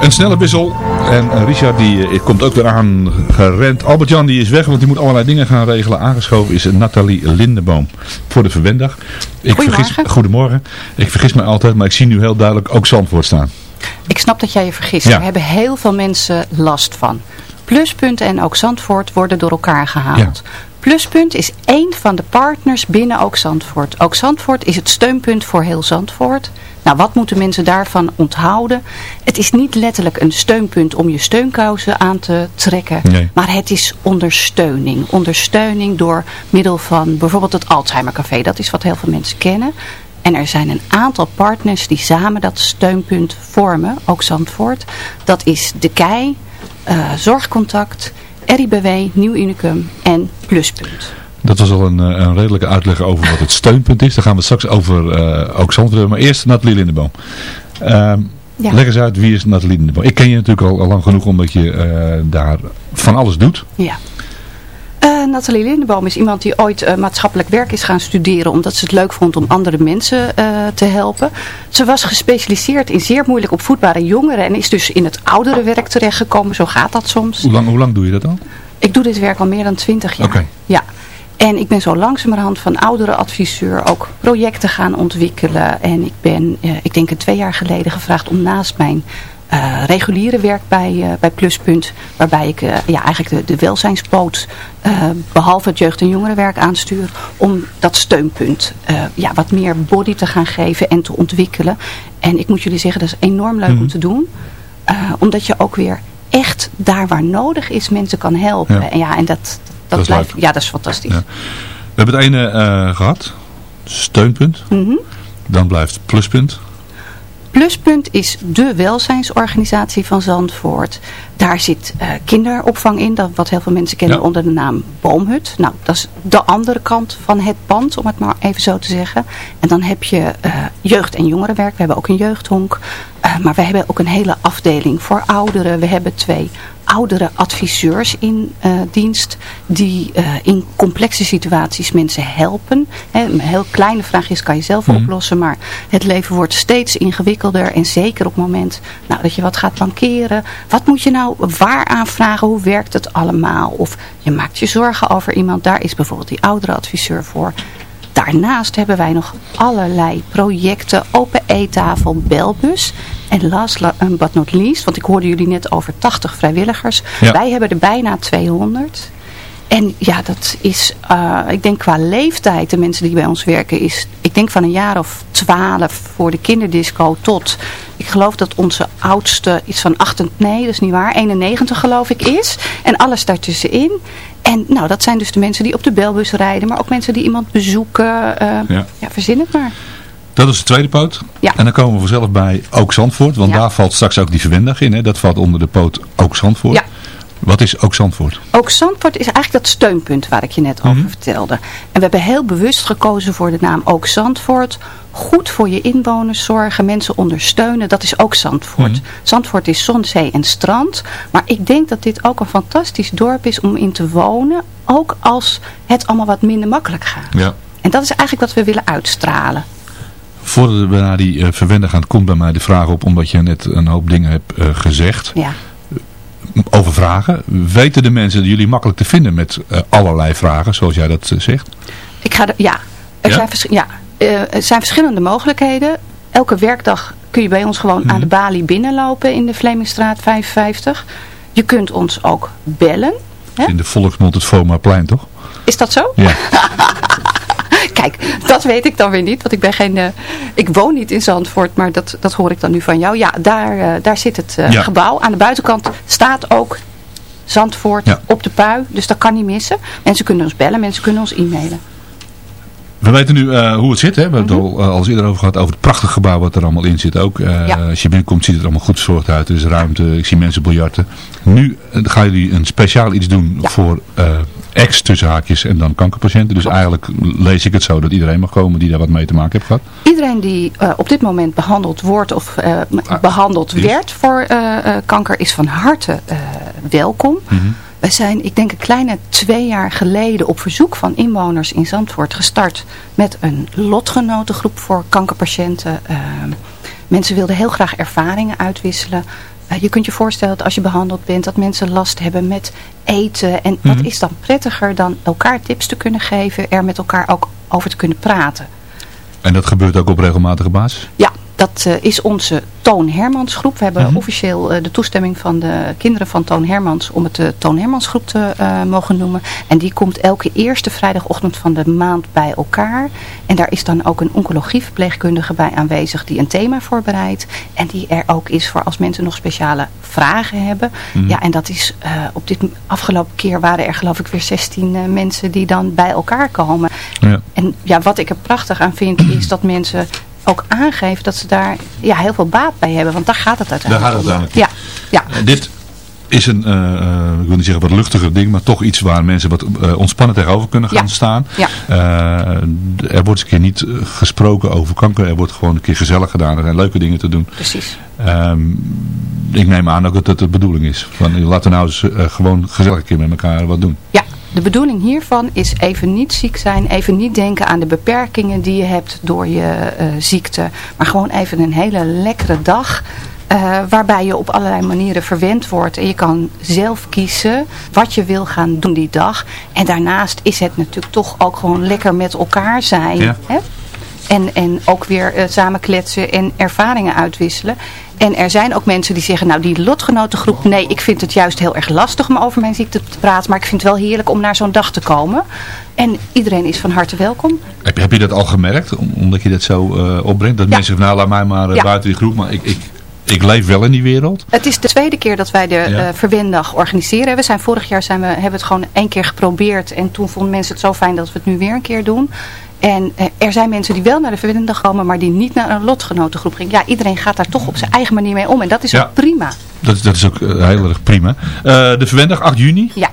Een snelle wissel. En eh, Richard die eh, komt ook weer aan gerend. Albert-Jan die is weg, want die moet allerlei dingen gaan regelen. Aangeschoven is Nathalie Lindeboom voor de verwendag. Ik Goedemorgen. Vergis, goedemorgen. Ik vergis me altijd, maar ik zie nu heel duidelijk ook Zandvoort staan. Ik snap dat jij je vergist. Ja. Daar hebben heel veel mensen last van. Pluspunt en ook Zandvoort worden door elkaar gehaald. Pluspunt is één van de partners binnen ook Zandvoort. Ook Zandvoort is het steunpunt voor heel Zandvoort. Nou, wat moeten mensen daarvan onthouden? Het is niet letterlijk een steunpunt om je steunkousen aan te trekken. Nee. Maar het is ondersteuning. Ondersteuning door middel van bijvoorbeeld het Alzheimer Café. Dat is wat heel veel mensen kennen. En er zijn een aantal partners die samen dat steunpunt vormen. Ook Zandvoort. Dat is De Kei, eh, Zorgcontact, RIBW, Nieuw Unicum en Pluspunt. Dat was al een, eh, een redelijke uitleg over wat het steunpunt is. Daar gaan we straks over eh, ook Zandvoort hebben. Maar eerst Nathalie Lindeboom. Ehm, Ja. Leg eens uit, wie is Nathalie Lindeboom? Ik ken je natuurlijk al, al lang genoeg omdat je eh, daar van alles doet. Ja. Eh, Nathalie Lindeboom is iemand die ooit eh, maatschappelijk werk is gaan studeren omdat ze het leuk vond om andere mensen eh, te helpen. Ze was gespecialiseerd in zeer moeilijk opvoedbare jongeren en is dus in het ouderenwerk terechtgekomen. Zo gaat dat soms. Hoe lang, hoe lang doe je dat al? Ik doe dit werk al meer dan twintig jaar. Oké. Ja. En ik ben zo langzamerhand van ouderenadviseur ook projecten gaan ontwikkelen. En ik ben, ik denk een twee jaar geleden gevraagd om naast mijn reguliere werk bij, eh, bij Pluspunt, waarbij ik eh, ja, eigenlijk de, de welzijnspoot, eh, behalve het jeugd- en jongerenwerk aanstuur, om dat steunpunt eh, ja, wat meer body te gaan geven en te ontwikkelen. En ik moet jullie zeggen, dat is enorm leuk om Mhm. te doen. Eh, omdat je ook weer echt daar waar nodig is mensen kan helpen. Ja. En ja, en dat, dat, blijft, ja, dat is fantastisch. Ja. We hebben het ene eh, gehad. Steunpunt. Mhm. Dan blijft pluspunt. Pluspunt is de welzijnsorganisatie van Zandvoort. Daar zit eh, kinderopvang in, dat, wat heel veel mensen kennen Ja. onder de naam Boomhut. Nou, dat is de andere kant van het pand, om het maar even zo te zeggen. En dan heb je eh, jeugd- en jongerenwerk. We hebben ook een jeugdhonk. Eh, maar we hebben ook een hele afdeling voor ouderen. We hebben twee oudere adviseurs in eh, dienst die eh, in complexe situaties mensen helpen. Een heel kleine vraag is, kan je zelf Mhm. oplossen, maar het leven wordt steeds ingewikkelder en zeker op het moment nou, dat je wat gaat bankeren. Wat moet je nou waar aanvragen? Hoe werkt het allemaal? Of je maakt je zorgen over iemand, daar is bijvoorbeeld die oudere adviseur voor. Daarnaast hebben wij nog allerlei projecten, open eettafel, belbus. En last la- uh, but not least, want ik hoorde jullie net over 80 vrijwilligers. Ja. Wij hebben er bijna 200. En ja, dat is, eh, ik denk qua leeftijd, de mensen die bij ons werken, is, ik denk van een jaar of 12 voor de kinderdisco tot, ik geloof dat onze oudste iets van 8, nee dat is niet waar, 91 geloof ik is. En alles daartussenin. En nou, dat zijn dus de mensen die op de belbus rijden, maar ook mensen die iemand bezoeken. eh, Ja. ja, verzin het maar. Dat is de tweede poot. Ja. En dan komen we vanzelf bij Ook Zandvoort. Want Ja. daar valt straks ook die verwendag in. Hè? Dat valt onder de poot Ook Zandvoort. Ja. Wat is Ook Zandvoort? Ook Zandvoort is eigenlijk dat steunpunt waar ik je net over vertelde. En we hebben heel bewust gekozen voor de naam Ook Zandvoort. Goed voor je inwoners zorgen, mensen ondersteunen, dat is ook Zandvoort. Zandvoort is zon, zee en strand. Maar ik denk dat dit ook een fantastisch dorp is om in te wonen. Ook als het allemaal wat minder makkelijk gaat. Ja. En dat is eigenlijk wat we willen uitstralen. Voordat we naar die eh verwendag gaan, komt bij mij de vraag op. Omdat je net een hoop dingen hebt eh, gezegd. Ja. Over vragen. Weten de mensen jullie makkelijk te vinden met eh, allerlei vragen, zoals jij dat eh, zegt? Ik ga ja, er, Ja? Zijn, ja eh, er zijn verschillende mogelijkheden. Elke werkdag kun je bij ons gewoon Mhm. aan de balie binnenlopen in de Vlemingstraat 55. Je kunt ons ook bellen. Hè? In de volksmond het Fomaplein, toch? Is dat zo? Ja. Kijk, dat weet ik dan weer niet, want ik ben geen, eh, ik woon niet in Zandvoort, maar dat, dat hoor ik dan nu van jou. Ja, daar, eh, daar zit het eh, Ja. gebouw. Aan de buitenkant staat ook Zandvoort Ja. op de pui, dus dat kan niet missen. Mensen kunnen ons bellen, mensen kunnen ons e-mailen. We weten nu hoe het zit. Hè? We hebben het al, eh, al eens eerder over gehad. Over het prachtige gebouw wat er allemaal in zit ook. Ja. Als je binnenkomt ziet het er allemaal goed verzorgd uit. Er is ruimte. Ik zie mensen biljarten. Nu eh, gaan jullie een speciaal iets doen voor ex tussen haakjes en dan kankerpatiënten. Dus eigenlijk lees ik het zo dat iedereen mag komen die daar wat mee te maken heeft gehad. Iedereen die eh, op dit moment behandeld wordt of eh, m- behandeld Is. werd voor eh, kanker is van harte welkom. Wij zijn, ik denk een kleine twee jaar geleden op verzoek van inwoners in Zandvoort gestart met een lotgenotengroep voor kankerpatiënten. Eh, mensen wilden heel graag ervaringen uitwisselen. Eh, je kunt je voorstellen dat als je behandeld bent dat mensen last hebben met eten. En wat Mhm. is dan prettiger dan elkaar tips te kunnen geven, er met elkaar ook over te kunnen praten. En dat gebeurt ook op regelmatige basis? Ja, dat eh, is onze Toon Hermans groep. We hebben Mhm. officieel eh, de toestemming van de kinderen van Toon Hermans om het de Toon Hermans groep te eh, mogen noemen. En die komt elke eerste vrijdagochtend van de maand bij elkaar. En daar is dan ook een oncologieverpleegkundige bij aanwezig die een thema voorbereidt. En die er ook is voor als mensen nog speciale vragen hebben. Mhm. Ja, en dat is eh, op dit afgelopen keer waren er geloof ik weer 16 eh, mensen die dan bij elkaar komen. Ja. En ja, wat ik er prachtig aan vind is dat mensen ook aangeven dat ze daar ja, heel veel baat bij hebben. Want daar gaat het Daar uiteindelijk gaat het uiteindelijk. Ja, ja. Eh, dit is een, eh, eh, ik wil niet zeggen wat luchtiger ding, maar toch iets waar mensen wat eh, ontspannen tegenover kunnen gaan Ja. staan. Ja. Er wordt een keer niet gesproken over kanker, er wordt gewoon een keer gezellig gedaan. Er zijn leuke dingen te doen. Precies. Ehm, ik neem aan ook dat het de bedoeling is. Van, laten we nou eens gewoon gezellig een keer met elkaar wat doen. Ja, de bedoeling hiervan is even niet ziek zijn, even niet denken aan de beperkingen die je hebt door je eh, ziekte. Maar gewoon even een hele lekkere dag. eh, waarbij je op allerlei manieren verwend wordt. En je kan zelf kiezen wat je wil gaan doen die dag. En daarnaast is het natuurlijk toch ook gewoon lekker met elkaar zijn. Ja. Hè? En, en ook weer eh, samen kletsen en ervaringen uitwisselen. En er zijn ook mensen die zeggen, nou die lotgenotengroep, nee, ik vind het juist heel erg lastig om over mijn ziekte te praten. Maar ik vind het wel heerlijk om naar zo'n dag te komen. En iedereen is van harte welkom. Heb, heb je dat al gemerkt, om- omdat je dat zo eh, opbrengt? Dat Ja. mensen zeggen, nou laat mij maar eh, Ja. buiten die groep, maar ik, ik, ik leef wel in die wereld. Het is de tweede keer dat wij de Ja. Verwendag organiseren. We zijn vorig jaar zijn we, hebben we het gewoon één keer geprobeerd. En toen vonden mensen het zo fijn dat we het nu weer een keer doen. En eh, er zijn mensen die wel naar de Verwendag komen, maar die niet naar een lotgenotengroep gingen. Ja, iedereen gaat daar toch op zijn eigen manier mee om. En dat is Ja. ook prima. Dat, is- dat is ook eh, heel erg prima. Eh, de verwendag 8 juni. Ja.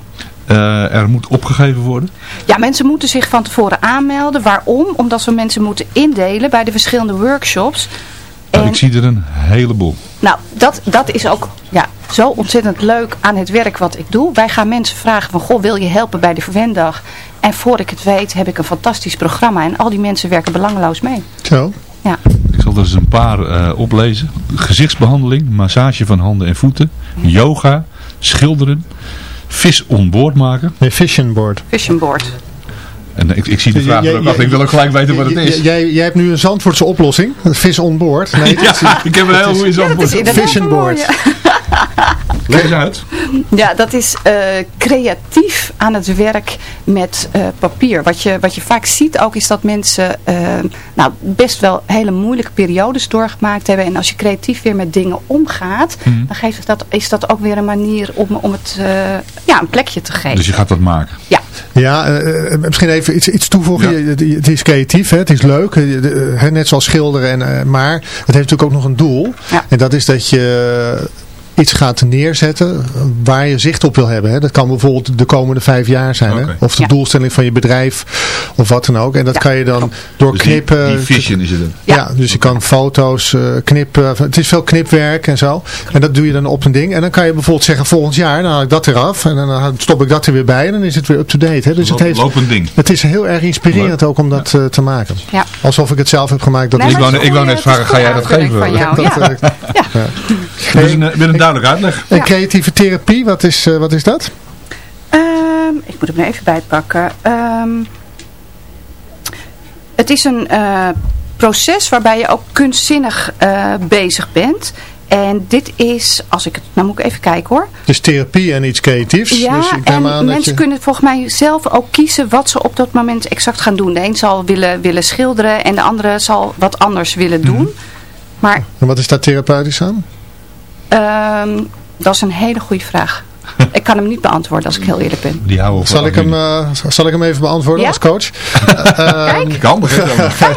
Er moet opgegeven worden. Ja, mensen moeten zich van tevoren aanmelden. Waarom? Omdat we mensen moeten indelen bij de verschillende workshops. En- ik zie er een heleboel. Nou, dat, dat is ook ja, zo ontzettend leuk aan het werk wat ik doe. Wij gaan mensen vragen van, goh, wil je helpen bij de Verwendag? En voor ik het weet, heb ik een fantastisch programma. En al die mensen werken belangeloos mee. Zo. Ja. Ik zal er eens een paar eh, oplezen. Gezichtsbehandeling, massage van handen en voeten, yoga, schilderen, vis on board maken. Nee, vision board. Vision board. En ik, ik zie de vraag er achter. Ik wil ook gelijk weten wat het is. Jij, jij hebt nu een Zandvoortse oplossing. Vis on board. Nee, is- Ja, ik heb een heel goede Ja, zandwoord. dat is inderdaad Vision een board. Eens uit. Ja, dat is eh, creatief aan het werk met eh, papier. Wat je, wat je vaak ziet ook is dat mensen eh, nou, best wel hele moeilijke periodes doorgemaakt hebben. En als je creatief weer met dingen omgaat, Mhm. dan geeft dat, is dat ook weer een manier om, om het eh, ja, een plekje te geven. Dus je gaat wat maken. Ja. Ja, misschien even iets, iets toevoegen. Ja. Je- Het, is creatief, hè? het is leuk, de- net zoals schilderen. En, eh, maar het heeft natuurlijk ook nog een doel. Ja. En dat is dat je iets gaat neerzetten waar je zicht op wil hebben. Hè? Dat kan bijvoorbeeld de komende vijf jaar zijn. Hè? Of de Ja. doelstelling van je bedrijf of wat dan ook. En dat Ja, kan je dan klopt. door Dus die, knippen... die vision is het. Ja, Ja. dus je kan foto's eh, knippen. Het is veel knipwerk en zo. En dat doe je dan op een ding. En dan kan je bijvoorbeeld zeggen volgend jaar, dan haal ik dat eraf. En dan stop ik dat er weer bij. En dan is het weer up-to-date. hè. Dus het, heeft, Lopend ding. het is heel erg inspirerend ook om dat eh, te maken. Ja. Alsof ik het zelf heb gemaakt. Dat Nee, ik wou, het ik wou net het vragen, ga jij dat geven? Ja. eh, Ja. Dit uitleg. En creatieve therapie, wat is, eh, wat is dat? Ehm, ik moet hem er even bij pakken. Ehm, het is een eh, proces waarbij je ook kunstzinnig eh, bezig bent. En dit is, als ik het, nou moet ik even kijken hoor. Dus therapie en iets creatiefs. Ja, dus ik en aan mensen je... kunnen volgens mij zelf ook kiezen wat ze op dat moment exact gaan doen. De een zal willen, willen schilderen en de andere zal wat anders willen doen. Maar En wat is daar therapeutisch aan? Ehm, dat is een hele goede vraag. Ik kan hem niet beantwoorden als ik heel eerlijk ben. Die houden we Zal ik, hem, eh, zal ik hem even beantwoorden Ja? als coach? Kijk, Kan,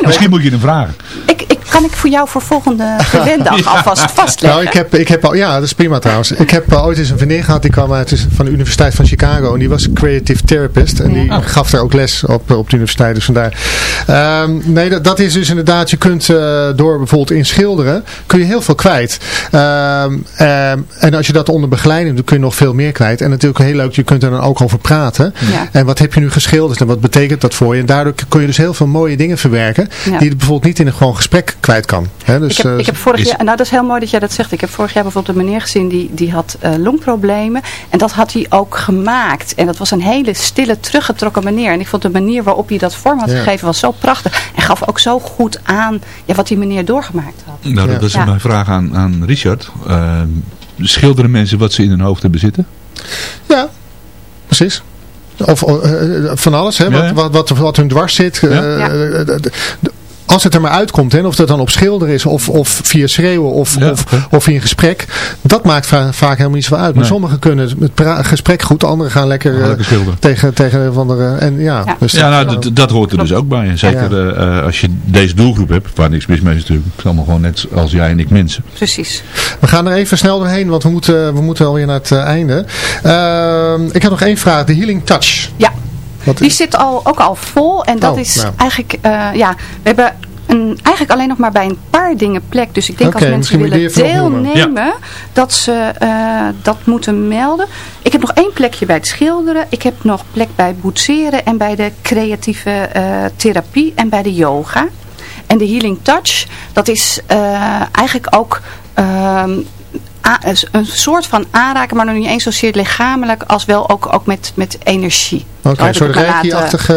Misschien moet je hem vragen. ik, kan ik voor jou voor volgende gewenddag alvast vastleggen? Nou, ik heb, ik heb al, ja, dat is prima trouwens. Ik heb ooit eens een vriendin gehad, die kwam uit van de Universiteit van Chicago. En die was een creative therapist. En die gaf daar ook les op, op de universiteit. Dus vandaar. Ehm, nee, dat, dat is dus inderdaad, je kunt eh, door bijvoorbeeld in schilderen, kun je heel veel kwijt. Ehm, ehm, en als je dat onder begeleiding doet, kun je nog veel meer kwijt. En natuurlijk heel leuk, je kunt er dan ook over praten. Ja. En wat heb je nu geschilderd en wat betekent dat voor je? En daardoor kun je dus heel veel mooie dingen verwerken. Ja. Die je bijvoorbeeld niet in een gewoon gesprek kwijt kan. Hè? Dus, ik heb, eh, ik heb vorig is- jaar, nou dat is heel mooi dat jij dat zegt. Ik heb vorig jaar bijvoorbeeld een meneer gezien die, die had eh, longproblemen. En dat had hij ook gemaakt. En dat was een hele stille, teruggetrokken meneer. En ik vond de manier waarop hij dat vorm had Ja. gegeven was zo prachtig. En gaf ook zo goed aan ja, wat die meneer doorgemaakt had. Nou, dat is Ja. mijn vraag aan, aan Richard. Eh, schilderen mensen wat ze in hun hoofd hebben zitten? Ja, precies. Of van alles, hè, Ja, wat, ja. wat, wat, wat hun dwars zit. eh, Ja. De- de- als het er maar uitkomt, hè, of dat dan op schilder is, of, of via schreeuwen, of, Ja, of, of via een gesprek, dat maakt va- vaak helemaal niet zo uit. Maar Nee. sommigen kunnen het gesprek goed, anderen gaan lekker, Gaan eh, lekker schilderen. tegen, tegen een of andere. En, ja, Ja. Dus Ja, dat- nou, dat, dat hoort er dus ook bij. En zeker eh, eh, als je deze doelgroep hebt, waar niks mis mee is natuurlijk. Het is allemaal gewoon net als jij en ik mensen. Precies. We gaan er even snel doorheen, want we moeten, we moeten alweer naar het einde. Ehm, ik heb nog één vraag, de Healing Touch. Ja, Wat, die zit al, ook al vol. En dat Oh, is nou. eigenlijk, eh, ja, we hebben een, eigenlijk alleen nog maar bij een paar dingen plek. Dus ik denk als mensen willen deelnemen, dat ze eh, dat moeten melden. Ik heb nog één plekje bij het schilderen. Ik heb nog plek bij boetseren en bij de creatieve eh, therapie en bij de yoga. En de Healing Touch, dat is eh, eigenlijk ook... ehm, een soort van aanraken, maar nog niet eens zozeer lichamelijk als wel ook, ook met, met energie. Oké, Zo heb een soort ik het me laten- reiki-achtig, eh,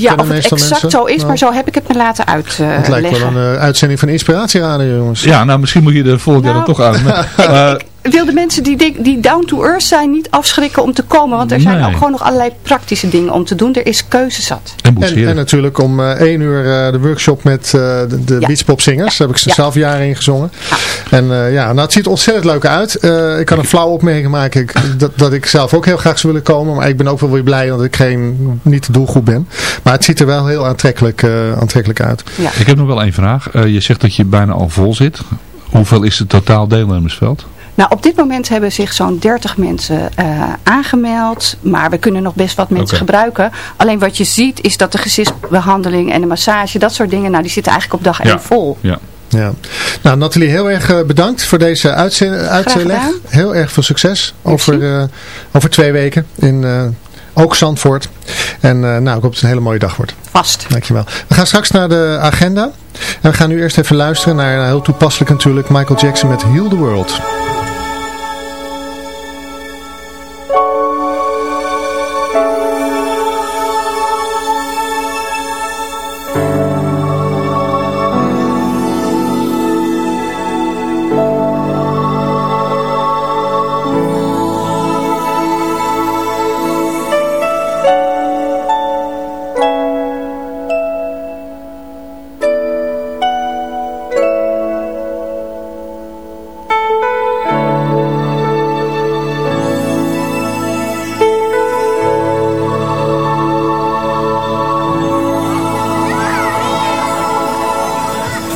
ja, of het exact mensen. zo is, Nou, maar zo heb ik het me laten uitleggen. Het lijkt wel een eh, uitzending van Inspiratieraden, jongens. Ja, nou misschien moet je er volgend jaar dan Nou, toch aan. Eh, Ik wil de mensen die, die down to earth zijn niet afschrikken om te komen. Want er zijn Nee. ook gewoon nog allerlei praktische dingen om te doen. Er is keuze zat. en En, en natuurlijk om eh, één uur eh, de workshop met eh, de, de Ja. beachpopzingers. Daar heb ik ze Ja. zelf jaren in gezongen. En eh, ja, nou het ziet er ontzettend leuk uit. Eh, ik kan een flauw opmerking maken ik, dat, dat ik zelf ook heel graag zou willen komen. Maar ik ben ook wel weer blij dat ik geen, niet de doelgroep ben. Maar het ziet er wel heel aantrekkelijk, eh, aantrekkelijk uit. Ja. ik heb nog wel één vraag. Eh, je zegt dat je bijna al vol zit. Hoeveel is het totaal deelnemersveld? Nou, op dit moment hebben zich zo'n 30 mensen eh, aangemeld. Maar we kunnen nog best wat mensen gebruiken. Alleen wat je ziet is dat de gezichtsbehandeling en de massage, dat soort dingen, nou die zitten eigenlijk op dag 1 Ja. vol. Ja. Ja. Nou, Nathalie, heel erg eh, bedankt voor deze uitzending. Heel erg veel succes Merci. over, eh, over twee weken in eh, ook Zandvoort. En eh, nou, ik hoop dat het een hele mooie dag wordt. Vast. Dankjewel. We gaan straks naar de agenda. En we gaan nu eerst even luisteren naar, nou, heel toepasselijk natuurlijk, Michael Jackson met Heal the World.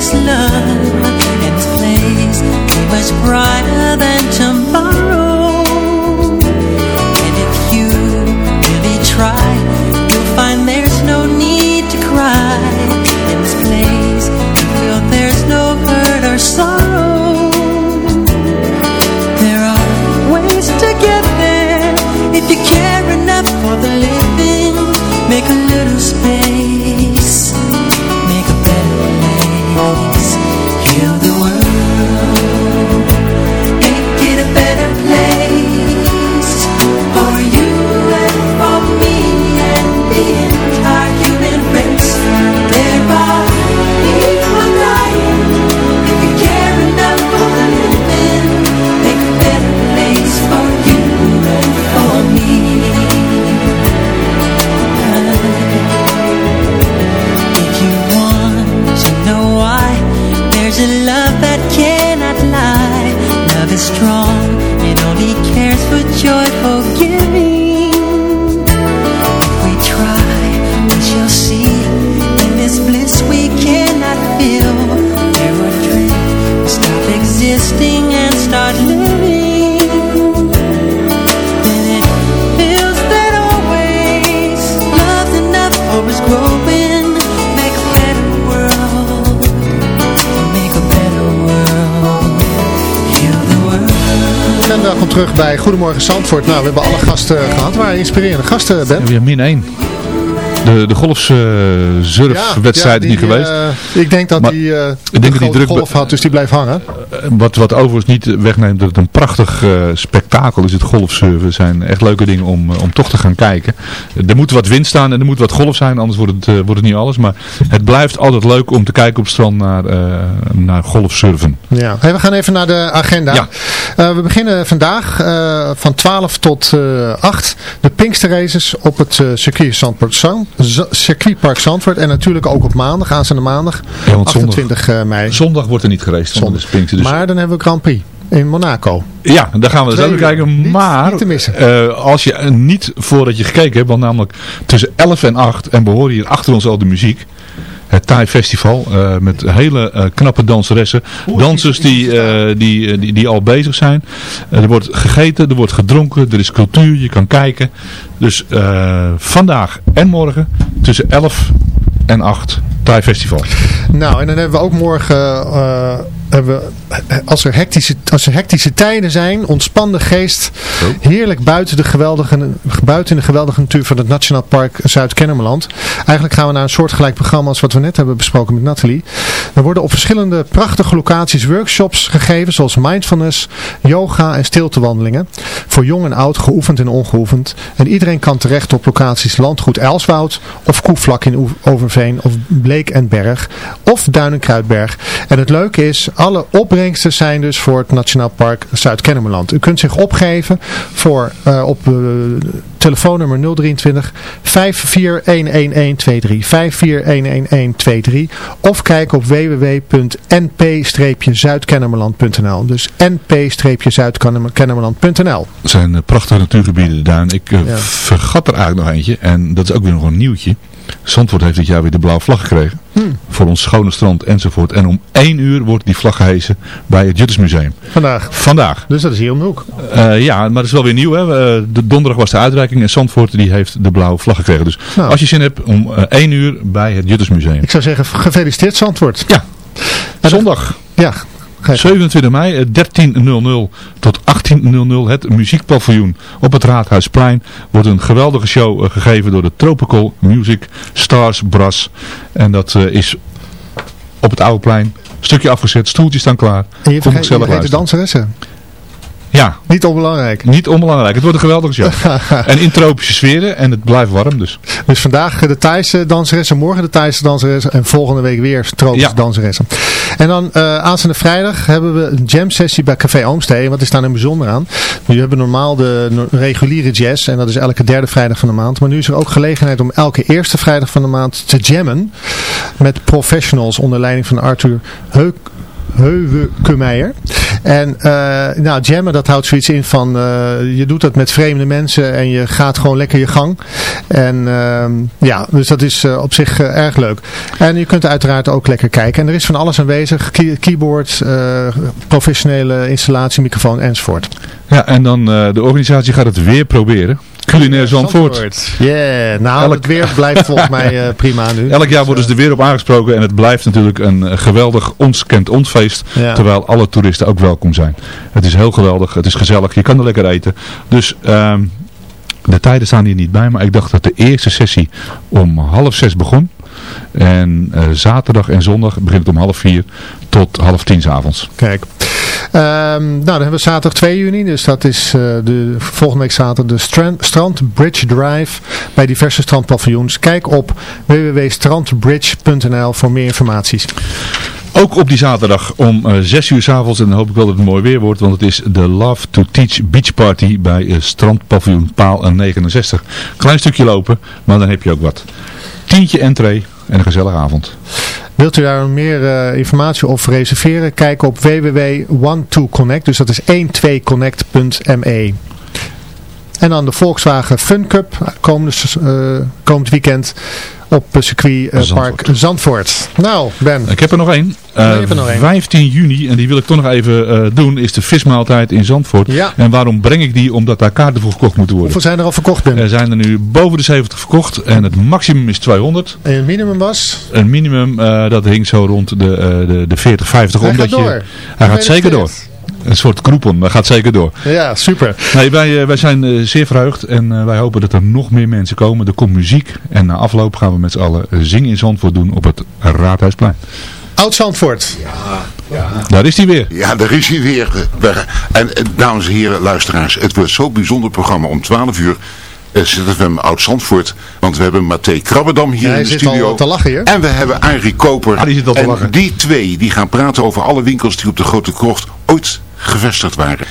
this love and this place be much brighter than tomorrow. En welkom terug bij Goedemorgen Zandvoort. Nou, we hebben alle gasten gehad. Waar inspirerende gasten, Ben? Weer min 1. De, de golfsurfwedstrijd uh, surfwedstrijd niet geweest. Eh, ik denk dat hij uh, eh, de die druk... golf had, dus die blijft hangen. Wat, wat overigens niet wegneemt dat het een prachtig eh, spektakel is, het golfsurfen. Het zijn echt leuke dingen om, eh, om toch te gaan kijken. Er moet wat wind staan en er moet wat golf zijn, anders wordt het, eh, wordt het niet alles. Maar het blijft altijd leuk om te kijken op het strand naar, eh, naar golfsurfen. Ja. Hey, we gaan even naar de agenda. Ja. Eh, we beginnen vandaag eh, van 12 tot eh 8 de Pinkster Races op het eh, circuit Zandvoort Zand, circuitpark Zandvoort. En natuurlijk ook op maandag, aanstaande maandag, Ja, want zondag- 28 eh, mei. Zondag wordt er niet geraced, zondag is Pinkster. Dus Maar dan hebben we Grand Prix in Monaco. Ja, daar gaan we dus ook kijken. maar niet te missen. eh, als je eh, niet voordat je gekeken hebt, want namelijk tussen 11 en 8 en we horen hier achter ons al de muziek. Het Thai Festival eh, met hele knappe danseressen. Dansers die, die, die, die al bezig zijn. Er wordt gegeten, er wordt gedronken, er is cultuur, je kan kijken. Dus vandaag en morgen tussen 11 en 8 Thai Festival. Nou, en dan hebben we ook morgen, we, eh, als, er hectische, als er hectische tijden zijn, ontspannen geest, heerlijk buiten de, geweldige, buiten de geweldige natuur van het Nationaal Park Zuid-Kennemerland. Eigenlijk gaan we naar een soortgelijk programma als wat we net hebben besproken met Nathalie. Er worden op verschillende prachtige locaties workshops gegeven, zoals mindfulness, yoga en stiltewandelingen. Voor jong en oud, geoefend en ongeoefend. En iedereen kan terecht op locaties Landgoed Elswoud of Koevlak in Overveen of Bleek en Berg of Duin en Kruidberg. En het leuke is, alle opbrengsten zijn dus voor het Nationaal Park Zuid-Kennemerland. U kunt zich opgeven voor uh, op uh, telefoonnummer 023 5411123 5411123 of kijk op www.np-zuidkennemerland.nl dus np-zuidkennemerland.nl Het zijn eh, prachtige natuurgebieden, de Duin. Ik Ja. vergat er eigenlijk nog eentje. En dat is ook weer nog een nieuwtje. Zandvoort heeft dit jaar weer de blauwe vlag gekregen. Hmm. Voor ons schone strand enzovoort. En om 1 uur wordt die vlag gehesen bij het Juttersmuseum. Vandaag. Vandaag. Dus dat is hier om de hoek. Eh, ja, maar dat is wel weer nieuw. Hè? Eh, de donderdag was de uitreiking en Zandvoort die heeft de blauwe vlag gekregen. Dus Nou. als je zin hebt om eh 1 uur bij het Juttersmuseum. Ik zou zeggen, gefeliciteerd Zandvoort. Ja. Zondag. Ja. 27 mei, eh, 13.00 tot 18.00 het muziekpaviljoen op het Raadhuisplein wordt een geweldige show eh, gegeven door de Tropical Music Stars Brass. En dat eh, is op het oude plein. Stukje afgezet, stoeltjes staan klaar. En je vergeet, je gezellig vergeet de danseressen. Ja. Niet onbelangrijk. Niet onbelangrijk. Het wordt een geweldige show. en in tropische sferen en het blijft warm dus. Dus vandaag de Thaise danseressen, morgen de Thaise danseressen en volgende week weer tropische Ja. danseressen. En dan uh, aanstaande vrijdag hebben we een jam sessie bij Café Oomstee. En wat is daar nou bijzonder aan? We hebben normaal de no- reguliere jazz en dat is elke derde vrijdag van de maand. Maar nu is er ook gelegenheid om elke eerste vrijdag van de maand te jammen met professionals onder leiding van Arthur Heuk. En uh, nou, jammen dat houdt zoiets in van uh, je doet dat met vreemde mensen en je gaat gewoon lekker je gang. En uh, ja, dus dat is uh, op zich erg leuk. En je kunt uiteraard ook lekker kijken. En er is van alles aanwezig. Key keyboard, professionele installatie, microfoon enzovoort. Ja, en dan de organisatie gaat het weer proberen. Culinair Zandvoort. Ja, yeah, nou Elk... het weer blijft volgens mij uh, prima nu. Elk jaar worden ze er weer op aangesproken en het blijft natuurlijk een uh, geweldig ons kent ons feest. Ja. Terwijl alle toeristen ook welkom zijn. Het is heel geweldig, het is gezellig, je kan er lekker eten. Dus um, de tijden staan hier niet bij, maar ik dacht dat de eerste sessie om half zes begon. En uh, zaterdag en zondag begint het om half vier tot half tien s avonds. Kijk. Um, nou, dan hebben we zaterdag 2 juni, dus dat is uh, de volgende week zaterdag de Strand, Strand Bridge Drive bij diverse strandpaviljoens. Kijk op www.strandbridge.nl voor meer informaties. Ook op die zaterdag om uh, 6 uur s avonds, en dan hoop ik wel dat het mooi weer wordt, want het is de Love to Teach Beach Party bij uh, Strandpaviljoen Paal 69. Klein stukje lopen, maar dan heb je ook wat. Tientje entree en een gezellige avond. Wilt u daar meer uh, informatie of reserveren? Kijk op www.one2connect, dus dat is 12connect.me. En dan de Volkswagen Fun Cup komend, uh, komend weekend op circuit uh, Zandvoort. Park Zandvoort. Nou, Ben. Ik heb er nog één. Uh, er nog 15 juni, en die wil ik toch nog even uh, doen, is de vismaaltijd in Zandvoort. Ja. En waarom breng ik die? Omdat daar kaarten voor gekocht moeten worden. Hoeveel zijn er al verkocht, Ben? Er zijn er nu boven de 70 verkocht en het maximum is 200. En het minimum was? Een minimum, dat hing zo rond de, de, de 40, 50. Hij omdat gaat door. Je, hij gaat zeker door. Een soort kroepon. Dat gaat zeker door. Ja, super. Nee, wij, eh, wij zijn eh, zeer verheugd en eh, wij hopen dat er nog meer mensen komen. Er komt muziek en na afloop gaan we met z'n allen zingen in Zandvoort doen op het Raadhuisplein. Oud Zandvoort. Daar is hij weer. Ja, daar is hij weer. En dames en heren, luisteraars, het wordt zo'n bijzonder programma om 12 uur. ZFM Oud Zandvoort. Want we hebben Mathé Krabbedam hier Ja, hij in de zit studio. al te lachen hier. En we hebben Arie Koper. Ah, die zit al te en lachen. die twee die gaan praten over alle winkels die op de Grote Krocht ooit gevestigd waren.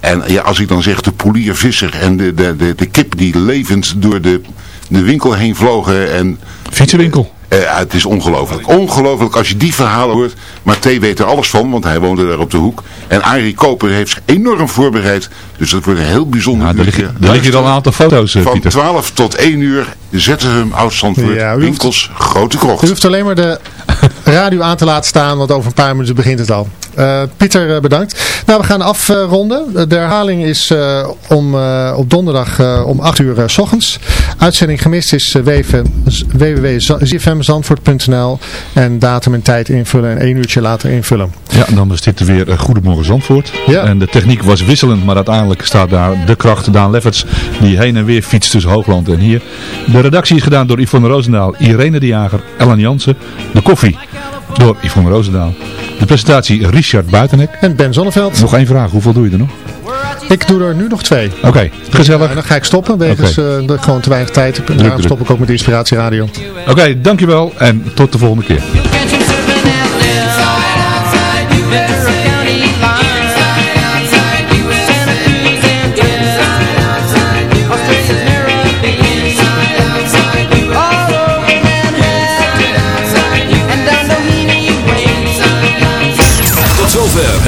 En ja, als ik dan zeg de poliervisser en de, de, de, de kip die levend door de, de winkel heen vlogen. En, Fietsenwinkel. eh, het is ongelooflijk. Ongelooflijk als je die verhalen hoort. Maar T weet er alles van, want hij woonde daar op de hoek. En Arie Koper heeft zich enorm voorbereid. Dus dat wordt een heel bijzonder Nou, er uurtje. liggen, liggen al een aantal foto's, eh, Van Pieter. 12 tot 1 uur zetten hem Oud-Zandvoort. Ja, winkels, Grote Krocht. U hoeft alleen maar de radio aan te laten staan, want over een paar minuten begint het al. Eh, Pieter, eh, bedankt. Nou, we gaan afronden. de herhaling is eh, om, eh, op donderdag eh, om 8 uur eh, s ochtends. Uitzending gemist is uh, www.zfmzandvoort.nl en datum en tijd invullen en één uurtje later invullen. Ja, dan was dit weer eh, Goedemorgen Zandvoort. Ja. En de techniek was wisselend, maar uiteindelijk staat daar de kracht Daan Lefferts die heen en weer fietst tussen Hoogland en hier. De redactie is gedaan door Yvonne Roosendaal, Irene de Jager, Ellen Jansen. De koffie door Yvonne Roosendaal. De presentatie Richard Buitenek. En Ben Zonneveld. Nog één vraag, hoeveel doe je er nog? Ik doe er nu nog twee. Oké, gezellig. Ja, dan ga ik stoppen, wegens Oké. eh, gewoon te weinig tijd. En daarom stop ik ook met de Inspiratieradio. Oké, dankjewel en tot de volgende keer.